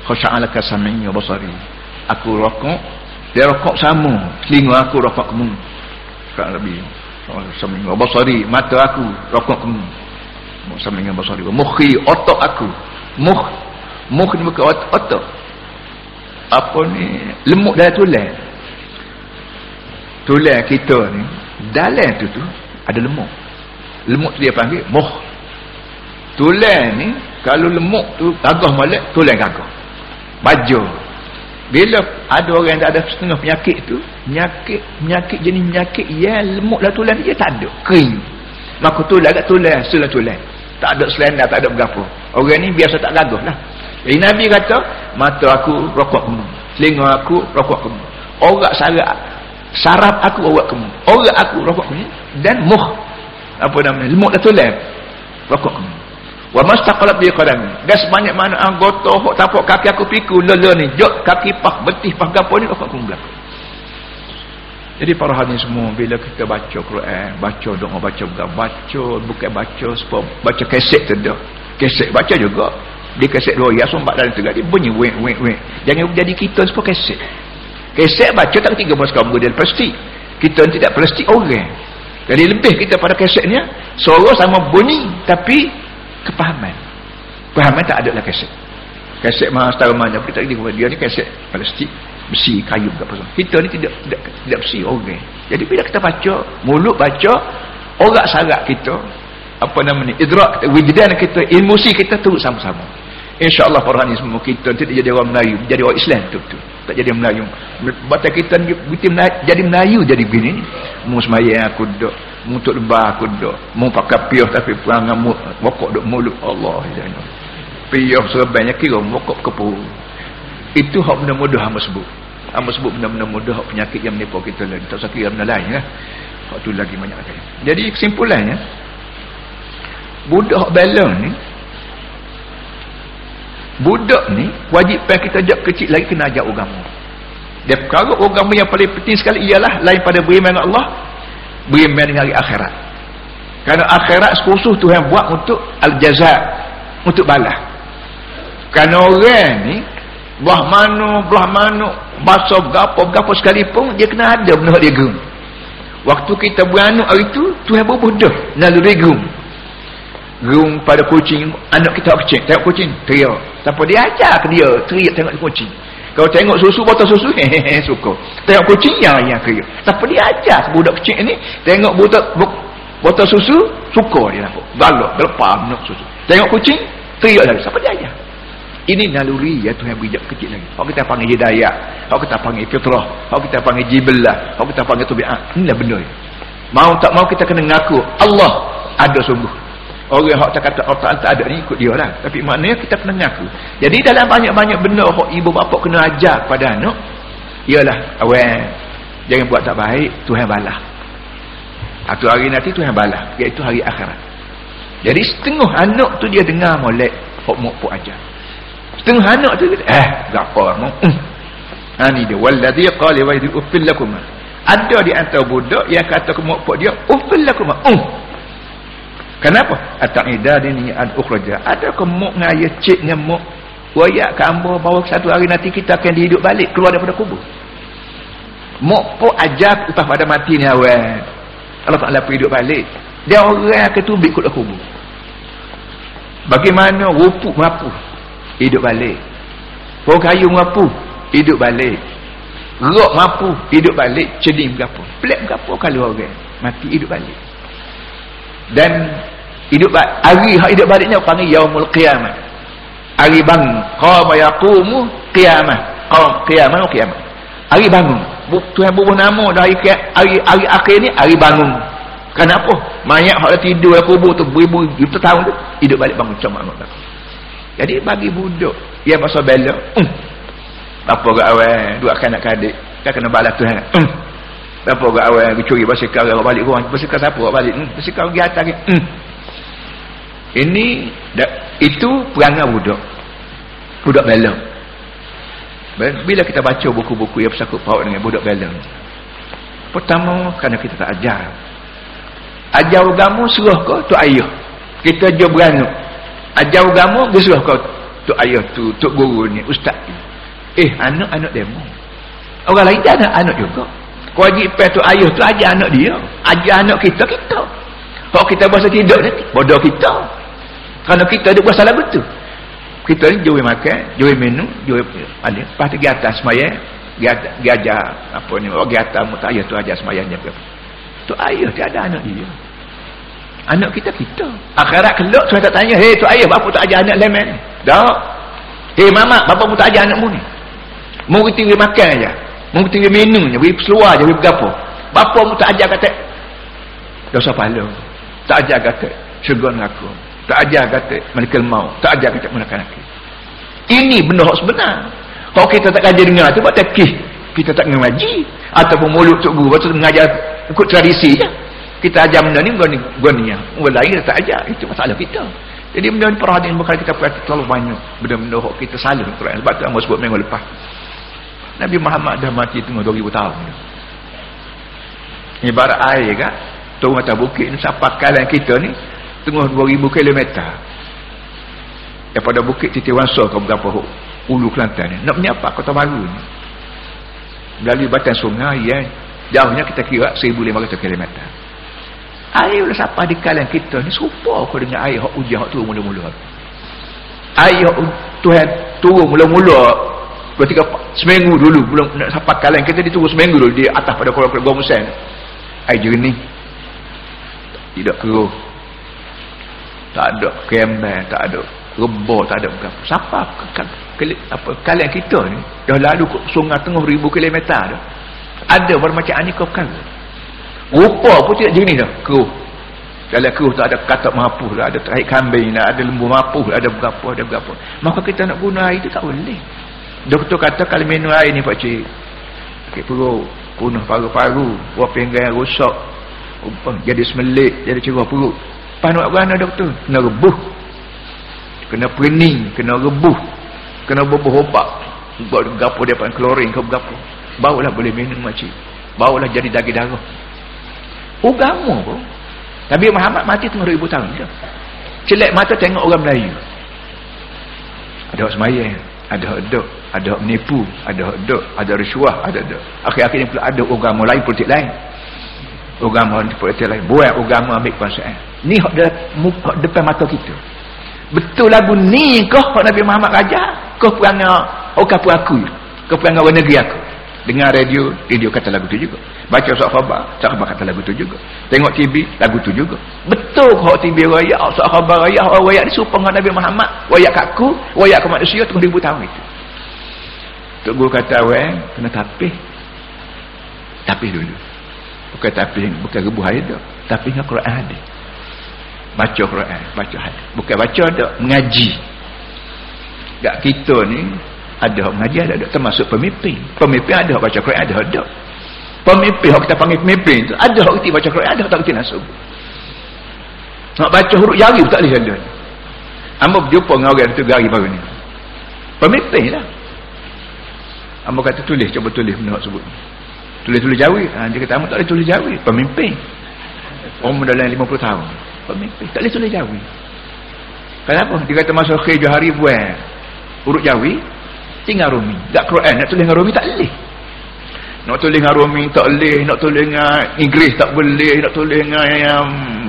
khusya'alaka sami'i wa basari. Aku rokok dia rokok sama. Telinga aku rokok kamu kak Nabi sami'i wa basari. Mata aku rokok kamu sami'i wa basari. Mukhi otak aku. Mukh mukh ni bukan otak. Apa ni? Lemuk dari tulang. Tulang kita ni dalam tu tu ada lemuk. Lemuk tu dia panggil moh tulang ni kalau lemuk tu gagah molek tulang gagah baju. Bila ada orang yang tak ada setengah penyakit tu penyakit penyakit jenis penyakit yang lemuk lah tulang dia tak ada. Kering. Maka tulang kat tulang selah tulang. Tak ada selendar tak ada berapa. Orang ni biasa tak gagah lah. Jadi Nabi kata mata aku rokok kamu telinga aku rokok kamu orang sarak sarap aku awak kamu orang aku rokok kamu dan muh apa namanya lemuk dah tulang rokok kamu wa mastaqalat bi qadami. Dan sebanyak mana anggota hok tapak kaki aku piku lela ni. Jok kaki pah betih pah gapo ni kamu belakang. Jadi para hadirin semua bila kita baca Quran baca doa baca bukan baca bukan baca sebab baca keset tu dah. Keset baca juga. Dia keset dua ya sombat dalam tegak dia bunyi wek wek wek. Jangan jadi kita sebab keset. Keset baca tak tiga belas kaum model plastik. Kita tidak plastik orang. Jadi lebih kita pada kesetnya, suara sama bunyi tapi kepahaman. Kepahaman tak ada lah keset. Keset mah setara mana kita dia, dia ni keset plastik, besi, kayu ke apa Kita ni tidak tidak, tidak besi orang. Jadi bila kita baca, mulut baca, orang sarak kita apa nama ni idrak kita, wujdan kita, emosi kita turut sama-sama. InsyaAllah para ni semua kita tidak jadi orang Melayu, jadi orang Islam tu tu tak jadi Melayu batal kita jadi Melayu jadi begini ni mu semaya aku duduk mu tuk lebah aku duduk. Mu pakai piah tapi perangan mu mokok duk mulut Allah. Jana piah sebanyak kira mokok kepu. Itu hak benda mudah hamba sebut. Hamba sebut benda-benda mudah hak penyakit yang menipu kita lain. Tak usah kira benda lain lah hak tu lagi banyak lagi. Jadi kesimpulannya budak belong ni budak ni wajib pada kita ajak kecil lagi kena ajak agama. Dia perkara agama yang paling penting sekali ialah lain pada beriman Allah beriman dengan hari akhirat. Kerana akhirat khusus Tuhan buat untuk al-jaza untuk balas. Kerana orang ni belah mana belah mana bahasa berapa-berapa sekalipun dia kena ada benda dia gerum waktu kita beranuk hari tu Tuhan berbudah naluri gerum gerung pada kucing anak kita kecil tengok kucing teriak. Siapa dia ajar ke dia teriak tengok kucing kalau tengok susu botol susu hehehe suka. Tengok kucing yang yang teriak siapa dia ajar budak kecil ni? Tengok botol botol susu suka dia nampak. Galak berlepas minum susu. Tengok kucing teriak lagi siapa dia ajar? Ini naluri ya Tuhan bijak kecil lagi. Kalau kita panggil hidayah kalau kita panggil fitrah kalau kita panggil jibillah kalau kita panggil tubi'ah. Inilah benda mau tak mau kita kena ngaku Allah ada sungguh Orang yang tak kata Allah tak ada ni ikut dia lah. Tapi maknanya kita kena ngaku. Jadi dalam banyak-banyak benda yang ibu bapa kena ajar pada anak. Ialah awal. Jangan buat tak baik. Tuhan balas. Satu hari nanti Tuhan balas. Iaitu hari akhirat. Jadi setengah anak tu dia dengar molek. Hok mok pok ajar. Setengah anak tu eh gapo mau. Uh. Ha ni dia wallazi qala wa yadhu uffil lakum. Ada di antara budak yang kata ke pok dia uffil lakum. Uh. Kenapa? At-ta'idad ini al-ukhraja. Ada ke muk ngaya cik dengan muk wayak ke amba bahawa satu hari nanti kita akan dihidup balik keluar daripada kubur. Muk pun ajar lepas pada mati ni awal. Allah Ta'ala pun hidup balik. Dia orang akan tubik kat kubur. Bagaimana rupuk mapu hidup balik. Pohon kayu mapu hidup balik. Rok mapu hidup balik. Cedim berapa. Pelik berapa kalau orang mati hidup balik dan hidup hari hidup baliknya panggil yaumul qiyamah. Hari bangun. Qama yaqumu qiyamah. Qam qiyamah qiyamah. Hari bangun. Tuhan bubuh nama dari hari, hari akhir ni hari bangun. Kenapa mayat hak tidur dalam kubur tu beribu juta tahun tu hidup balik bangun macam mana jadi bagi budak yang pasal bela um, apa ke awal? Dua kanak kadik. Kan kena balas Tuhan. Um, Siapa orang awal? Yang curi basikal orang balik rumah. Basikal siapa? Orang balik? Hmm, basikal pergi atas. Hmm. Ini itu perangai budak. Budak belong. Bila kita baca buku-buku yang bersakut paut dengan budak belong. pertama kerana kita tak ajar. Ajar agama suruh kau tu ayah. Kita je beranuk. Ajar agama dia suruh kau tu ayah tu tu guru ni ustaz eh anak-anak demo. Orang lain tak ada anak juga. Kewajipan tu ayah tu ajar anak dia. Ajar anak kita kita. Kalau kita bahasa tidak nanti bodoh kita kerana kita ada buat salah betul. Kita ni jual makan jual minum jual ada. Lepas tu pergi atas semayang pergi ajar apa ni pergi atas muta ayah tu ajar semayangnya tu ayah dia ada anak dia. Anak kita kita. Akhirat kelak tu tak tanya hei tu ayah bapa tak ajar anak lemen tak. Hei mama bapa pun tak ajar anakmu ni. Mau tinggi makan aja. Mau tinggi minum je beri seluar je beri berapa bapa pun tak ajar kata dosa pahala. Tak ajar kata syurga neraka tak ajar kata malaikat maut tak ajar kata menakan laki ini benda hak sebenar. Kalau kita tak kaji dengar tu buat kita tak ngaji. Ataupun mulut tok guru betul mengajar ikut tradisi je. Kita ajar benda ni goni yang orang lain tak ajar. Itu masalah kita. Jadi benda ni perhatian bukan kita perhatian terlalu banyak. Benda-benda hak kita salah Quran sebab tu Allah sebut minggu lepas. Nabi Muhammad dah mati tengah 2000 tahun. Ibarat air kan turun atas bukit ni siapa kalian kita ni tengah 2000 km daripada bukit titi wangsa ke berapa ulu Kelantan ni. Nak menyapa kota baru ni? Melalui batang sungai ya. Jauhnya kita kira 1500 km air boleh siapa di kalian kita ni? Serupa aku dengan air yang hujan yang turun mula-mula. Air yang Tuhan turun mula-mula ketika seminggu dulu belum nak siapa kalian kita diturun seminggu dulu di atas pada kolam-kolam musen. Air jernih. Tidak keruh tak ada kemben tak ada rebor tak ada apa siapa ke, apa kalian kita ni dah lalu ke sungai tengah ribu kilometer dah. Ada bermacam kau kan? Rupa pun tidak jenis dah keruh. Kalau keruh tak ada katak mapuh lah, ada tarik kambing lah, ada lembu mapuh lah, ada berapa ada berapa. Maka kita nak guna air itu tak boleh. Doktor kata kalau minum air ni pakcik sakit perut punah paru-paru buah pinggang rosak jadi semelik jadi cerah perut Lepas nak berana doktor? Kena rebuh. Kena pening. Kena rebuh. Kena bubuh obat. Buat gapo dia pakai klorin ke gapo. Barulah boleh minum macam Barulah jadi daging darah. Ugama pun. Nabi Muhammad mati tengah ribu tahun je. Celek mata tengok orang Melayu. Ada orang semayang. Ada orang. Ada orang menipu. Ada orang. Ada risuah. Ada dok. Akhir-akhirnya pula ada agama lain, politik lain. Agama politik lain. Buat agama ambil kuasaan. Ni hak de muka depan mata kita. Betul lagu ni kau hak Nabi Muhammad raja, kau perangai okap aku. Kau perangai orang negeri aku. Dengar radio, radio kata lagu tu juga. Baca surat khabar, surat khabar kata lagu tu juga. Tengok TV, lagu tu juga. Betul kau TV raya, surat khabar raya, orang raya ni supang Nabi Muhammad, raya kat aku, raya kat manusia tunggu ribu tahun itu. Tok guru kata awak kena tapih. Tapih dulu. Bukan tapih, bukan rebuh air dah. Tapih dengan Quran hadis. Baca Quran baca hadis. Bukan baca ada mengaji. Tak kita ni ada mengaji ada, ada termasuk pemimpin. Pemimpin ada baca Quran ada ada pemimpin yang kita panggil pemimpin tu ada yang kita baca Quran ada tak kita nasib nak baca huruf jari tak boleh ada. Amba berjumpa dengan orang tu gari baru ni. Pemimpin lah. Amba kata tulis cuba tulis benda sebut tulis-tulis jawi. Ha, dia kata tak boleh tulis jawi. Pemimpin. Umur dalam 50 tahun. Pemimpin. Tak boleh tulis jawi. Kenapa? Dia kata masa akhir hari buat urut jawi tinggal rumi. Tak Quran. Nak tulis dengan rumi tak boleh. Nak tulis dengan rumi tak boleh. Nak tulis dengan Inggeris tak boleh. Nak tulis dengan yang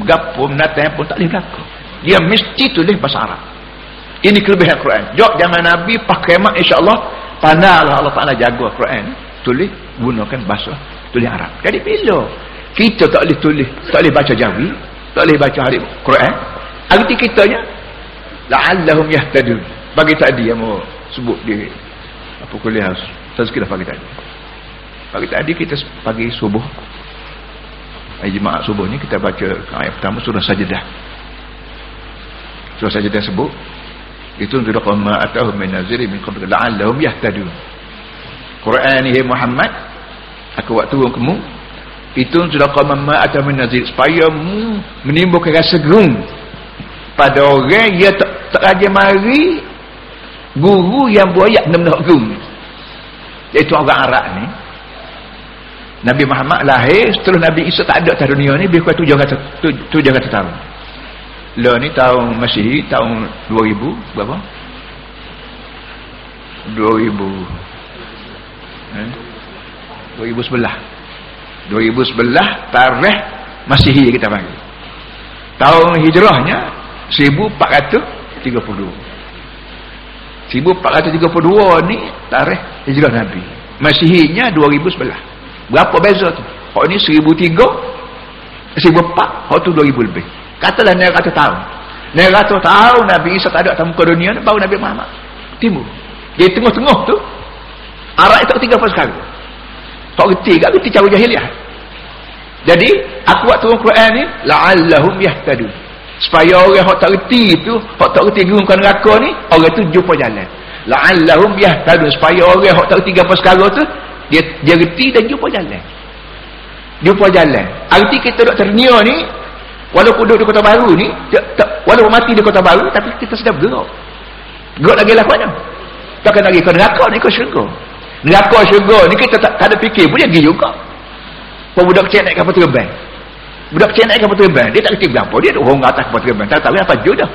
gapo menatang pun tak boleh berlaku. Dia mesti tulis bahasa Arab. Ini kelebihan Quran. Jok zaman Nabi pakai mak insyaAllah pandahlah Allah Ta'ala jaga Quran. Tulis gunakan bahasa tulis Arab. Jadi bila kita tak boleh tulis tak boleh baca jawi tak boleh baca hari Quran arti kitanya la'allahum yahtadun. Bagi tadi yang mau sebut di apa kuliah tazkirah pagi tadi pagi tadi kita pagi subuh jemaah subuh ni kita baca ayat pertama surah sajadah surah sajadah sebut itu sudah qama atahum min naziri min qabl la'allahum yahtadun. Quran ni Muhammad aku waktu kamu itu sudah qamamma atau menazir supaya mu menimbulkan rasa gerung pada orang yang tak, tak aja mari guru yang buayak benda-benda gerung iaitu orang Arab ni Nabi Muhammad lahir setelah Nabi Isa tak ada atas dunia ni lebih kurang 700 700 tahun. Lah ni tahun Masihi tahun 2000 berapa? 2000 eh? 2011 2011 tarikh Masihi kita panggil. Tahun hijrahnya 1432 1432 ni tarikh hijrah Nabi. Masihinya 2011 berapa beza tu? Hak ni 1003 1004 hak tu 2000 lebih. Katalah ni kata tahun. Ni kata tahun Nabi Isa tak ada atas muka dunia ni baru Nabi Muhammad. Timur di tengah-tengah tu. Arab tak tiga apa sekali tak reti tak reti cara jahiliah. Jadi aku buat turun Quran ni la'allahum yahtadu supaya orang yang tak reti tu yang tak reti gerungkan neraka ni orang tu jumpa jalan. La'allahum yahtadu supaya orang yang tak reti apa sekali tu dia dia reti dan jumpa jalan. Jumpa jalan. Arti kita duduk ternia ni walaupun duduk di kota baru ni tak, tak, walaupun mati di kota baru tapi kita sedang bergerak. Gerak lagi lah mana takkan lagi ke neraka ni ke syurga neraka syurga ni kita tak, tak ada fikir. Pun dia pergi juga. Pun budak kecil naik kapal terbang. Budak kecil naik kapal terbang dia tak kerti berapa. Dia ada orang atas kapal terbang. Tak tahu apa je dah.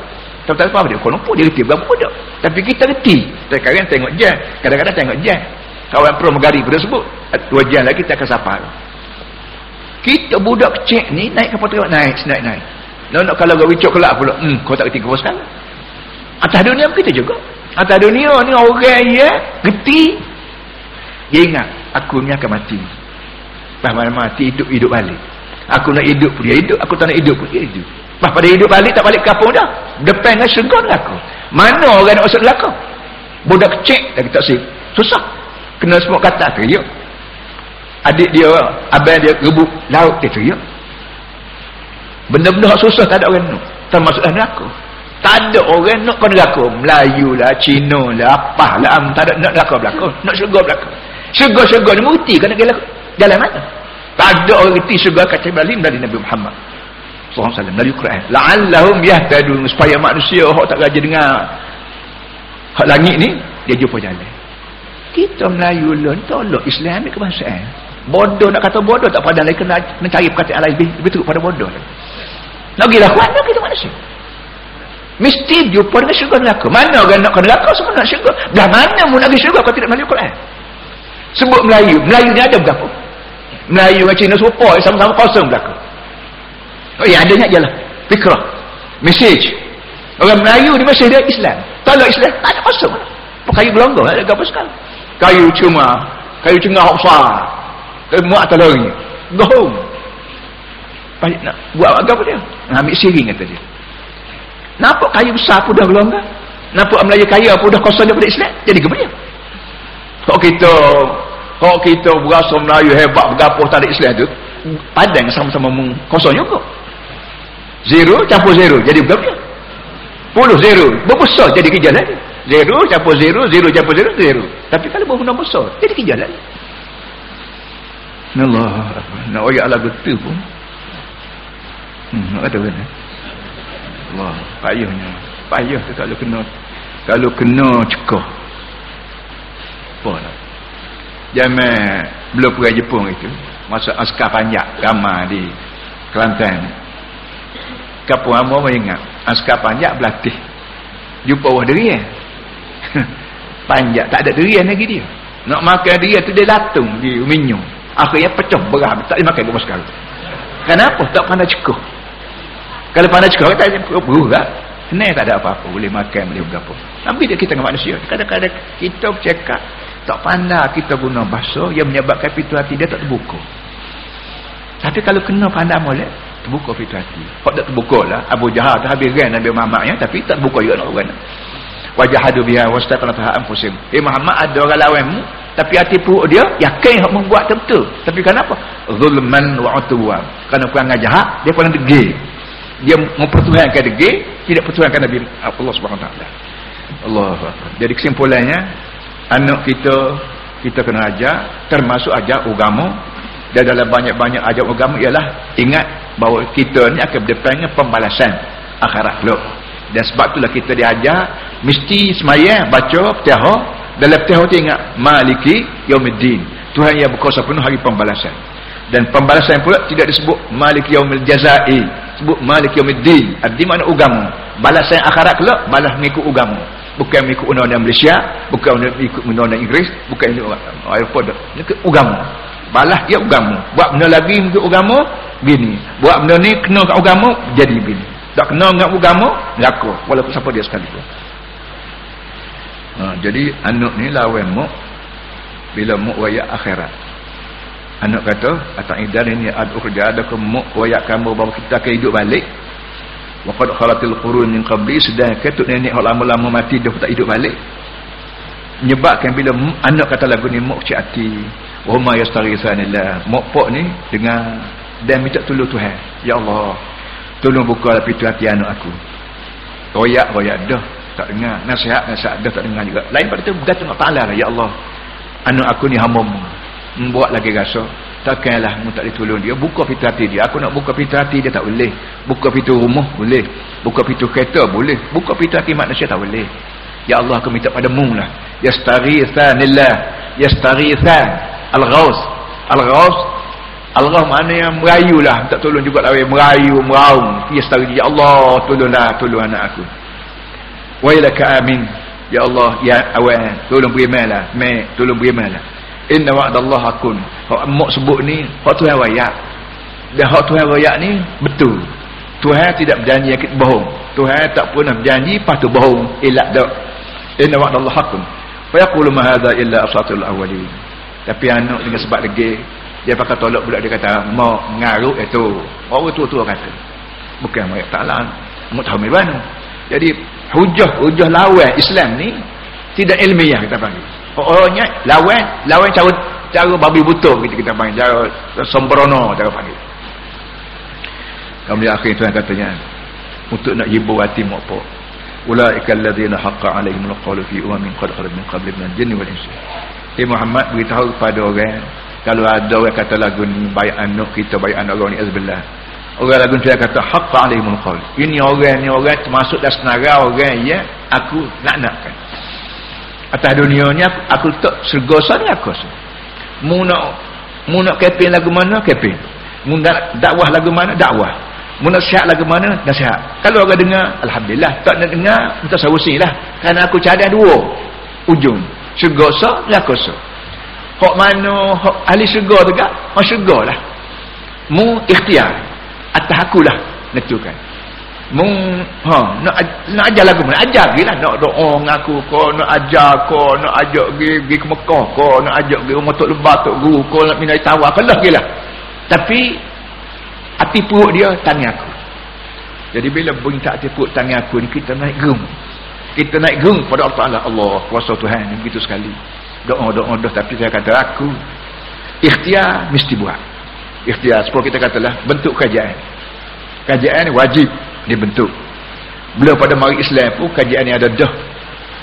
Tak tahu apa dia. Kalau pun dia kerti berapa budak. Tapi kita kerti kadang-kadang tengok je. Kadang-kadang tengok je. Kawan pramugari pada sebut dua jam lagi kita akan sapa kita budak kecil ni naik kapal terbang. Naik naik naik. Nak, nak kalau gak wicok kelak pula hmm kau tak kerti kapal sekarang. Atas dunia kita juga. Atas dunia ni orang ya geti dia ingat aku ni akan mati. Lepas mati hidup hidup balik. Aku nak hidup pun dia hidup. Aku tak nak hidup pun dia hidup. Lepas pada hidup balik tak balik kapung dah. Depan dengan syurga aku. Mana orang nak masuk belakang budak kecil lagi tak sip susah. Kena semua kata teriak. Adik dia abang dia rebut laut dia teriak. Benda-benda susah tak ada orang nak. Termasuk aku tak ada orang nak kau neraka. Melayu lah Cina lah apa lah tak ada nak neraka belakang. Nak syurga belakang syurga-syurga ni mengerti kan nak jalan mana? Tak ada orang reti syurga kata balik dari Nabi Muhammad. SAW dari Quran. La'allahum yahtadun supaya manusia orang tak raja dengar. Hak langit ni dia jumpa jalan. Kita Melayu lun tolak Islam ni kebangsaan. Bodoh nak kata bodoh tak pada lagi kena mencari perkataan lain lebih, lebih teruk pada bodoh. Nak gila kuat nak kita manusia. Mesti jumpa dengan syurga neraka. Mana orang nak ke neraka semua nak syurga. Dah mana mu nak pergi syurga kalau tidak melalui Quran? Sebut Melayu. Melayu ni ada berapa? Melayu dengan Cina serupa. Sama-sama kosong berapa? Oh ya, adanya je lah. Fikrah. Message. Orang Melayu ni masih dia Islam. Kalau Islam, tak ada kosong. Kayu gelonggong, ada apa sekali. Kayu cuma. Kayu cengah besar. Kayu muak atas lori. Go home. Nak buat apa dia? Ambil siring kata dia. Nampak kayu besar pun dah berlonggar. Nampak Melayu kaya pun dah kosong daripada Islam. Jadi kebaya. Kalau kita kalau kita berasa Melayu hebat bergapuh ada Islam tu padang sama-sama kosong juga. Zero campur zero. Jadi berapa? Puluh zero. Berbesar jadi kerja lagi. Zero campur zero. Zero campur zero. Zero. Tapi kalau berguna besar jadi kerja lagi. Allah. Nak oyak lagu tu pun. Hmm, nak kata benar. Allah payahnya payah tu kalau kena kalau kena cekah apa nak zaman belum pergi Jepun itu masuk askar panjang ramah di Kelantan. Kapung amo ingat askar panjang berlatih. Jumpa wah derian panjang tak ada derian lagi dia. Nak makan dia tu dia latung di minyak. Akhirnya pecah berah. Tak boleh makan dia sekarang kenapa? Tak pandai cekah kalau pandai cakap tak ada berurat. Senang tak ada apa-apa. Boleh makan, boleh berapa. Tapi dia kita dengan manusia. Kadang-kadang kita bercakap. Tak pandai kita guna bahasa yang menyebabkan pintu hati dia tak terbuka. Tapi kalau kena pandai molek, terbuka pintu hati. Kalau tak terbuka lah. Abu Jahal tu habis kan Nabi Muhammad ya. Tapi tak terbuka juga nak orang. Wajah hadu biha wastaqala faham pusim. Eh Muhammad ada orang lawanmu. Tapi hati perut dia yakin hak membuat tentu. Tapi kenapa? Zulman wa utuwa. Kerana kurang jahat, dia paling degil dia mempertuhankan degil tidak pertuhankan Nabi Allah Subhanahu taala. Allah Jadi kesimpulannya anak kita kita kena ajar termasuk ajar agama dan dalam banyak-banyak ajar agama ialah ingat bahawa kita ni akan berdepan pembalasan akhirat kelak. Dan sebab itulah kita diajar mesti semaya baca Fatihah dalam Fatihah tu ingat Maliki Yaumiddin. Tuhan yang berkuasa penuh hari pembalasan. dan pembalasan pula tidak disebut malik yaumil jazai sebut malik yaumiddin di mana agama balasan akhirat pula balas mengikut agama bukan mengikut undang-undang Malaysia bukan mengikut undang-undang Inggeris bukan dah mengikut agama balas dia agama buat benda lagi mengikut agama bini. Buat benda ni kena kat agama jadi bini. Tak kena dengan agama neraka. Walaupun siapa dia sekalipun ha, jadi anak ni lawan muk bila muk wayak akhirat. Anak kata atak idan ini ada kerja ada ke muk wayak kamu bawa kita ke hidup balik waqad khalatil qurun min qabli sedang ketut nenek hak lama-lama mati dah tak hidup balik. Menyebabkan bila anak kata lagu ni cik hati. Wa ma yastaghisanillah. Muk pok ni dengan dan minta tolong Tuhan. Ya Allah tolong buka pintu hati anak aku. Royak royak dah tak dengar. Nasihat nasihat dah tak dengar juga. Lain pada tu berkata dengan ta'ala lah ya Allah. Anak aku ni hamam membuat lagi rasa takkanlah mu tak ditolong dia. Buka pintu hati dia. Aku nak buka pintu hati dia tak boleh. Buka pintu rumah boleh. Buka pintu kereta boleh. Buka pintu hati manusia tak boleh. Ya Allah aku minta padamu lah. Yastaghithanillah yastaghithan al-ghaus. Al-ghaus. Allah mana yang merayu lah. Tak tolong juga lah. Merayu meraung. Ya ya Allah tolonglah tolong anak aku. Wailaka amin. Ya Allah ya awan. Tolong beri lah. Tolong beri lah inna wa'dallah akun hak mak sebut ni hak Tuhan wayak. Dan hak Tuhan wayak ni betul. Tuhan tidak berjanji yang kita bohong. Tuhan tak pernah berjanji tu bohong elak dak. Inna wa'dallah akun fa yaqulu ma hadha illa asatul awwalin. Tapi anak dengan sebab degil dia pakai tolak pula dia kata mau ngaruh itu. Orang tua-tua kata bukan mereka ta'ala mutahamil banu jadi hujah hujah lawan Islam ni tidak ilmiah kita panggil orangnya lawan lawan cara cara babi butuh kita kita panggil. Cara sembrono cara panggil. Kemudian akhir Tuhan katanya untuk nak hibur hati makpuk ulaika alladhina haqqa alaihim alqawlu fi umamin qad khalat min qablihim min jinni wal insi. Muhammad beritahu kepada orang kalau ada orang kata lagu ni baik anak kita baik anak orang ni azbillah. Orang lagu ni kata haqqa alaihimul qawl ini orang ni orang termasuk dalam senara orang ya aku naknakkan atas dunia ni aku, aku tak sergosa ni aku rasa. Mu nak mu nak kepin lagu mana kepin mu nak dakwah lagu mana dakwah. Mu nak sihat lagu mana nasihat kalau orang dengar alhamdulillah. Tak nak dengar minta sawusi lah. Kerana aku cadang dua. Ujung. Sergosa aku rasa. Hak mana hak ahli syurga kan hak syurga lah. Mu ikhtiar. Atas akulah nentukan mu ha nak nak ajar lagu mana? Ajar gilah nak doa ngaku ko nak ajar ko nak ajak gi gi ke Mekah ko nak ajak gi rumah tok lebat tok guru ko nak minai tawar kelah gilah tapi hati perut dia tangan aku. Jadi bila bunyi tak hati perut tangan aku ni kita naik gerung. Kita naik gerung pada Allah Ta'ala. Allah kuasa Tuhan begitu sekali. Doa-doa doa tapi saya kata aku ikhtiar mesti buat. Ikhtiar seperti kita katalah bentuk kajian kajian wajib dibentuk. Belum pada mari Islam pun kajian ni ada dah.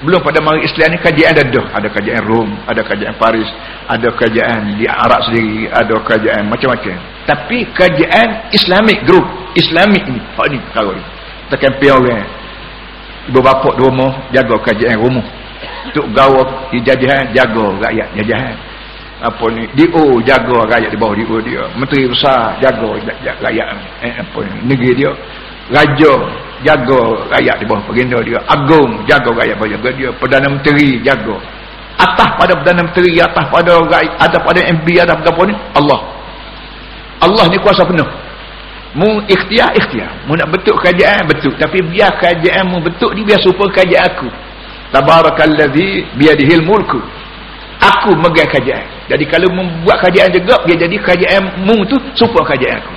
Belum pada mari Islam ni kajian ada dah. Ada kajian Rom ada kajian Paris ada kajian di Arab sendiri ada kajian macam-macam. Tapi kajian Islamik group Islamik ni hak ni kalau ni. Tekan orang ibu bapa dua rumah jaga kajian rumah. Tuk gawa di jajahan jaga rakyat jajahan. Apa ni? DO jaga rakyat di bawah DO dia. Menteri besar jaga rakyat eh, apa ni? Negeri dia raja jaga rakyat di bawah perindah dia. Agung jaga rakyat bawah jaga dia. Perdana menteri jaga. Atas pada perdana menteri atas pada rakyat atas pada MP atas pada apa ni? Allah. Allah ni kuasa penuh. Mu ikhtiar ikhtiar. Mu nak bentuk kerajaan bentuk tapi biar kerajaan mu bentuk ni biar supaya kerajaan aku. Tabarakalladzi biyadihil mulku. Aku megang kajian jadi kalau membuat kajian juga dia jadi kajian mu tu supaya kajian aku.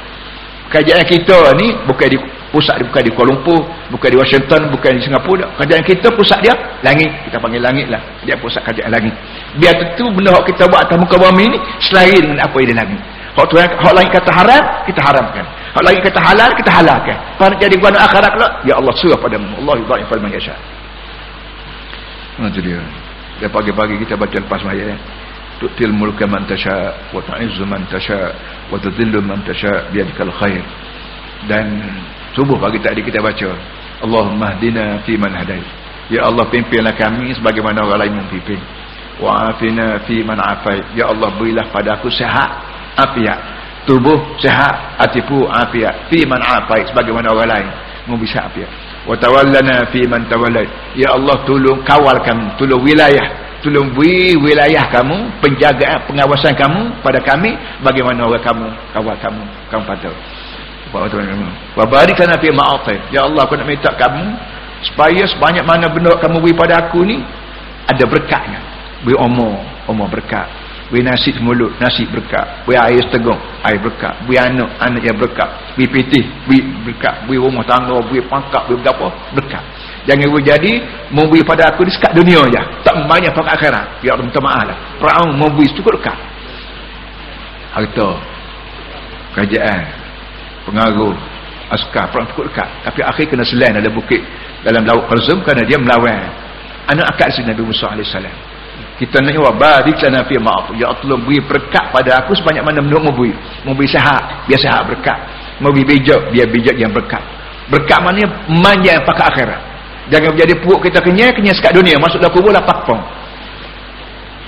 Kajian kita ni bukan di pusat bukan di Kuala Lumpur bukan di Washington bukan di Singapura. Kajian kita pusat dia langit. Kita panggil langit lah. Dia pusat kajian langit. Biar tentu benda yang kita buat atas muka bumi ni selari dengan apa yang di langit hak Tuhan hak langit kata haram kita haramkan. Hak langit kata halal kita halalkan. Kalau jadi guna akhirat pula? Ya Allah surah padamu. Allah yudha'ifal man yasha' Ha tu dia. Dan pagi-pagi kita baca lepas maya ya. Tu'til mulka man tasha wa ta'izzu man tasha wa tudhillu man tasha biyadikal khair. Dan subuh pagi tadi kita baca Allahumma hdina fi man hadait. Ya Allah pimpinlah kami sebagaimana orang lain mempimpin. Wa afina fi man afait. Ya Allah berilah pada aku sehat afiat tubuh sehat atipu afiat fi man afai sebagaimana orang lain bisa afiat wa tawallana fi man tawallait ya Allah tolong kawal kami tolong wilayah tolong beri wilayah kamu penjagaan pengawasan kamu pada kami bagaimana orang kamu kawal kamu kamu pada wa barik lana fi ma'atai ya Allah aku nak minta kamu supaya sebanyak mana benda kamu beri pada aku ni ada berkatnya beri umur umur berkat Beri nasi mulut, nasi berkat. Beri air setegung, air berkat. Beri anak, anak yang berkat. Beri pitih, beri berkat. Beri rumah tangga, beri pangkat, beri berapa, berkat. Jangan beri jadi, memberi pada aku di sekat dunia je. Tak banyak pakai akhirat. Ya Allah, minta maaf lah. Perang memberi cukup dekat. Harta, kerajaan, pengaruh, askar, perang cukup dekat. Tapi akhir kena selain dalam bukit, dalam laut Kalzum, kerana dia melawan. Anak akad si Nabi Musa AS kita nak jawab barik lana fi ma'af ya Allah beri berkat pada aku sebanyak mana menurut mau beri. Mau beri sehat biar sehat berkat. Beri bijak biar bijak yang berkat. Berkat mana? Manja yang pakai akhirat. Jangan menjadi puak kita kenyai kenyai sekat dunia. Masuklah kubur lah pakpong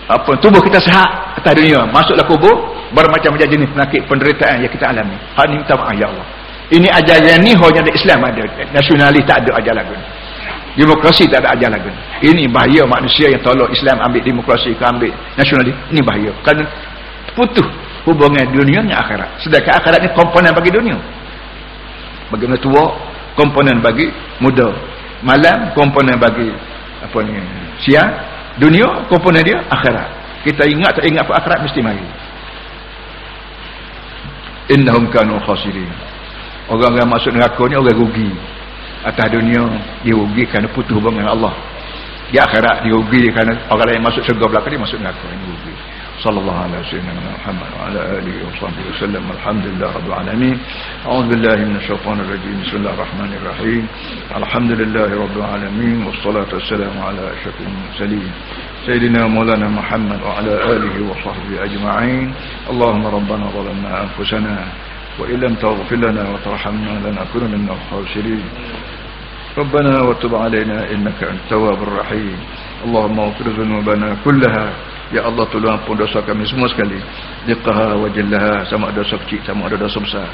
apa? Tubuh kita sehat atas dunia. Masuklah kubur bermacam-macam jenis penyakit penderitaan yang kita alami hal ini minta maaf ya Allah ini ajaran ni hanya ada Islam ada nasionalis tak ada ajaran lagu Demokrasi tak ada ajar lagi. Ini bahaya manusia yang tolak Islam ambil demokrasi ke ambil nasionalis. Ini bahaya. Kerana putus hubungan dunia dengan akhirat. Sedangkan akhirat ni komponen bagi dunia. Bagaimana tua, komponen bagi muda. Malam, komponen bagi apa ni siang. Dunia, komponen dia akhirat. Kita ingat tak ingat apa akhirat mesti mari. Innahum kanu khasirin. Orang-orang masuk neraka ni orang rugi. Atas dunia dirugi kerana putus hubungan Allah. Di akhirat dirugi kerana orang lain masuk syurga belakang dia masuk neraka ini rugi صلى الله على سيدنا محمد وعلى آله وصحبه وسلم. والحمد لله رب العالمين. أعوذ بالله من الشيطان الرجيم. بسم الله الرحمن الرحيم. الحمد لله رب العالمين والصلاة والسلام على أشرف المرسلين. سيدنا مولانا محمد وعلى آله وصحبه أجمعين. اللهم ربنا ظلمنا أنفسنا وإن لم تغفر لنا وترحمنا لنكون من الخاسرين. ربنا وتب علينا إنك أنت التواب الرحيم. Allahumma ufir zunubana kullaha. Ya Allah tolong ampun dosa kami semua sekali. Diqaha wa jillaha Sama ada dosa kecil sama ada dosa besar.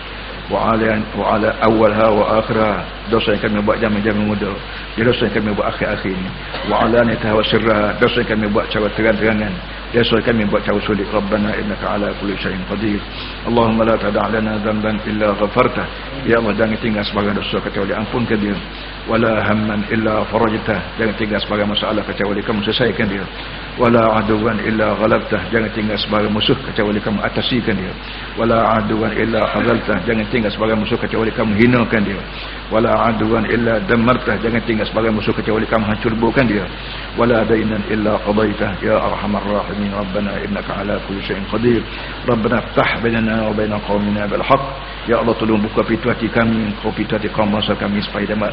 Wa ala, wa ala awalha wa akhirah. Dosa yang kami buat jaman-jaman muda. Ya dosa yang kami buat akhir-akhir ini. Wa ala nitaha wa sirrah. Dosa yang kami buat cara terang-terangan. Ya yang kami buat cara sulit. Rabbana innaka ala kulli syai'in qadir. Allahumma la tada' lana dhanban illa ghafartah Ya Allah jangan tinggal sebagai dosa kecuali ampunkan dia. Wala hamman illa farajtah jangan tinggal sebagai masalah kecuali kamu selesaikan dia. Wala aduwan illa ghalabtah jangan tinggal sebagai musuh kecuali kamu atasikan dia. Wala aduwan illa khazaltah jangan tinggal sebagai musuh kecuali kamu hinakan dia. Wala aduwan illa damartah jangan tinggal sebagai musuh kecuali kamu hancur bukan dia. Wala dainan illa qadaitah ya arhamar rahimin rabbana innaka ala kulli syai'in qadir rabbana ftah bainana wa bain qaumina bil haqq ya Allah tolong buka pintu hati kami. Kau pintu hati kaum masa kami supaya dapat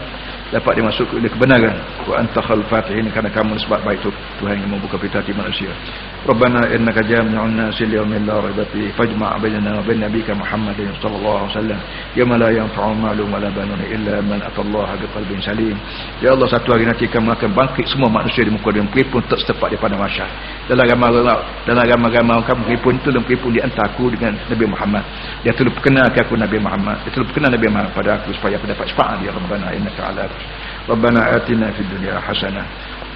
dapat dimasuk ke kebenaran. Wa anta khal fatihin karena kamu sebab baik tu. Tuhan yang membuka pintu hati manusia. Rabbana innaka jami'un nas li yawmin la fi. Fajma' bainana wa bain nabiyyika Muhammadin sallallahu alaihi wasallam. Yawma la yanfa'u malun wala banun illa man atallaha biqalbin salim. Ya Allah satu hari nanti kamu akan bangkit semua manusia di muka dunia. Pun tak setepat daripada masyarakat. Dalam agama dalam agama kamu pun tu dan pun di antarku dengan Nabi Muhammad. Dia telah perkenalkan aku Nabi Muhammad dia telah perkenal Nabi Muhammad pada aku supaya aku dapat syafaat ya Rabbana innaka ala ربنا آتنا في الدنيا حسنة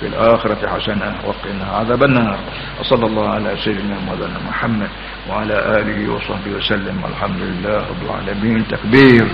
في الآخرة حسنة وقنا عذاب النار وصلى الله على سيدنا مولانا محمد وعلى آله وصحبه وسلم والحمد لله رب العالمين تكبير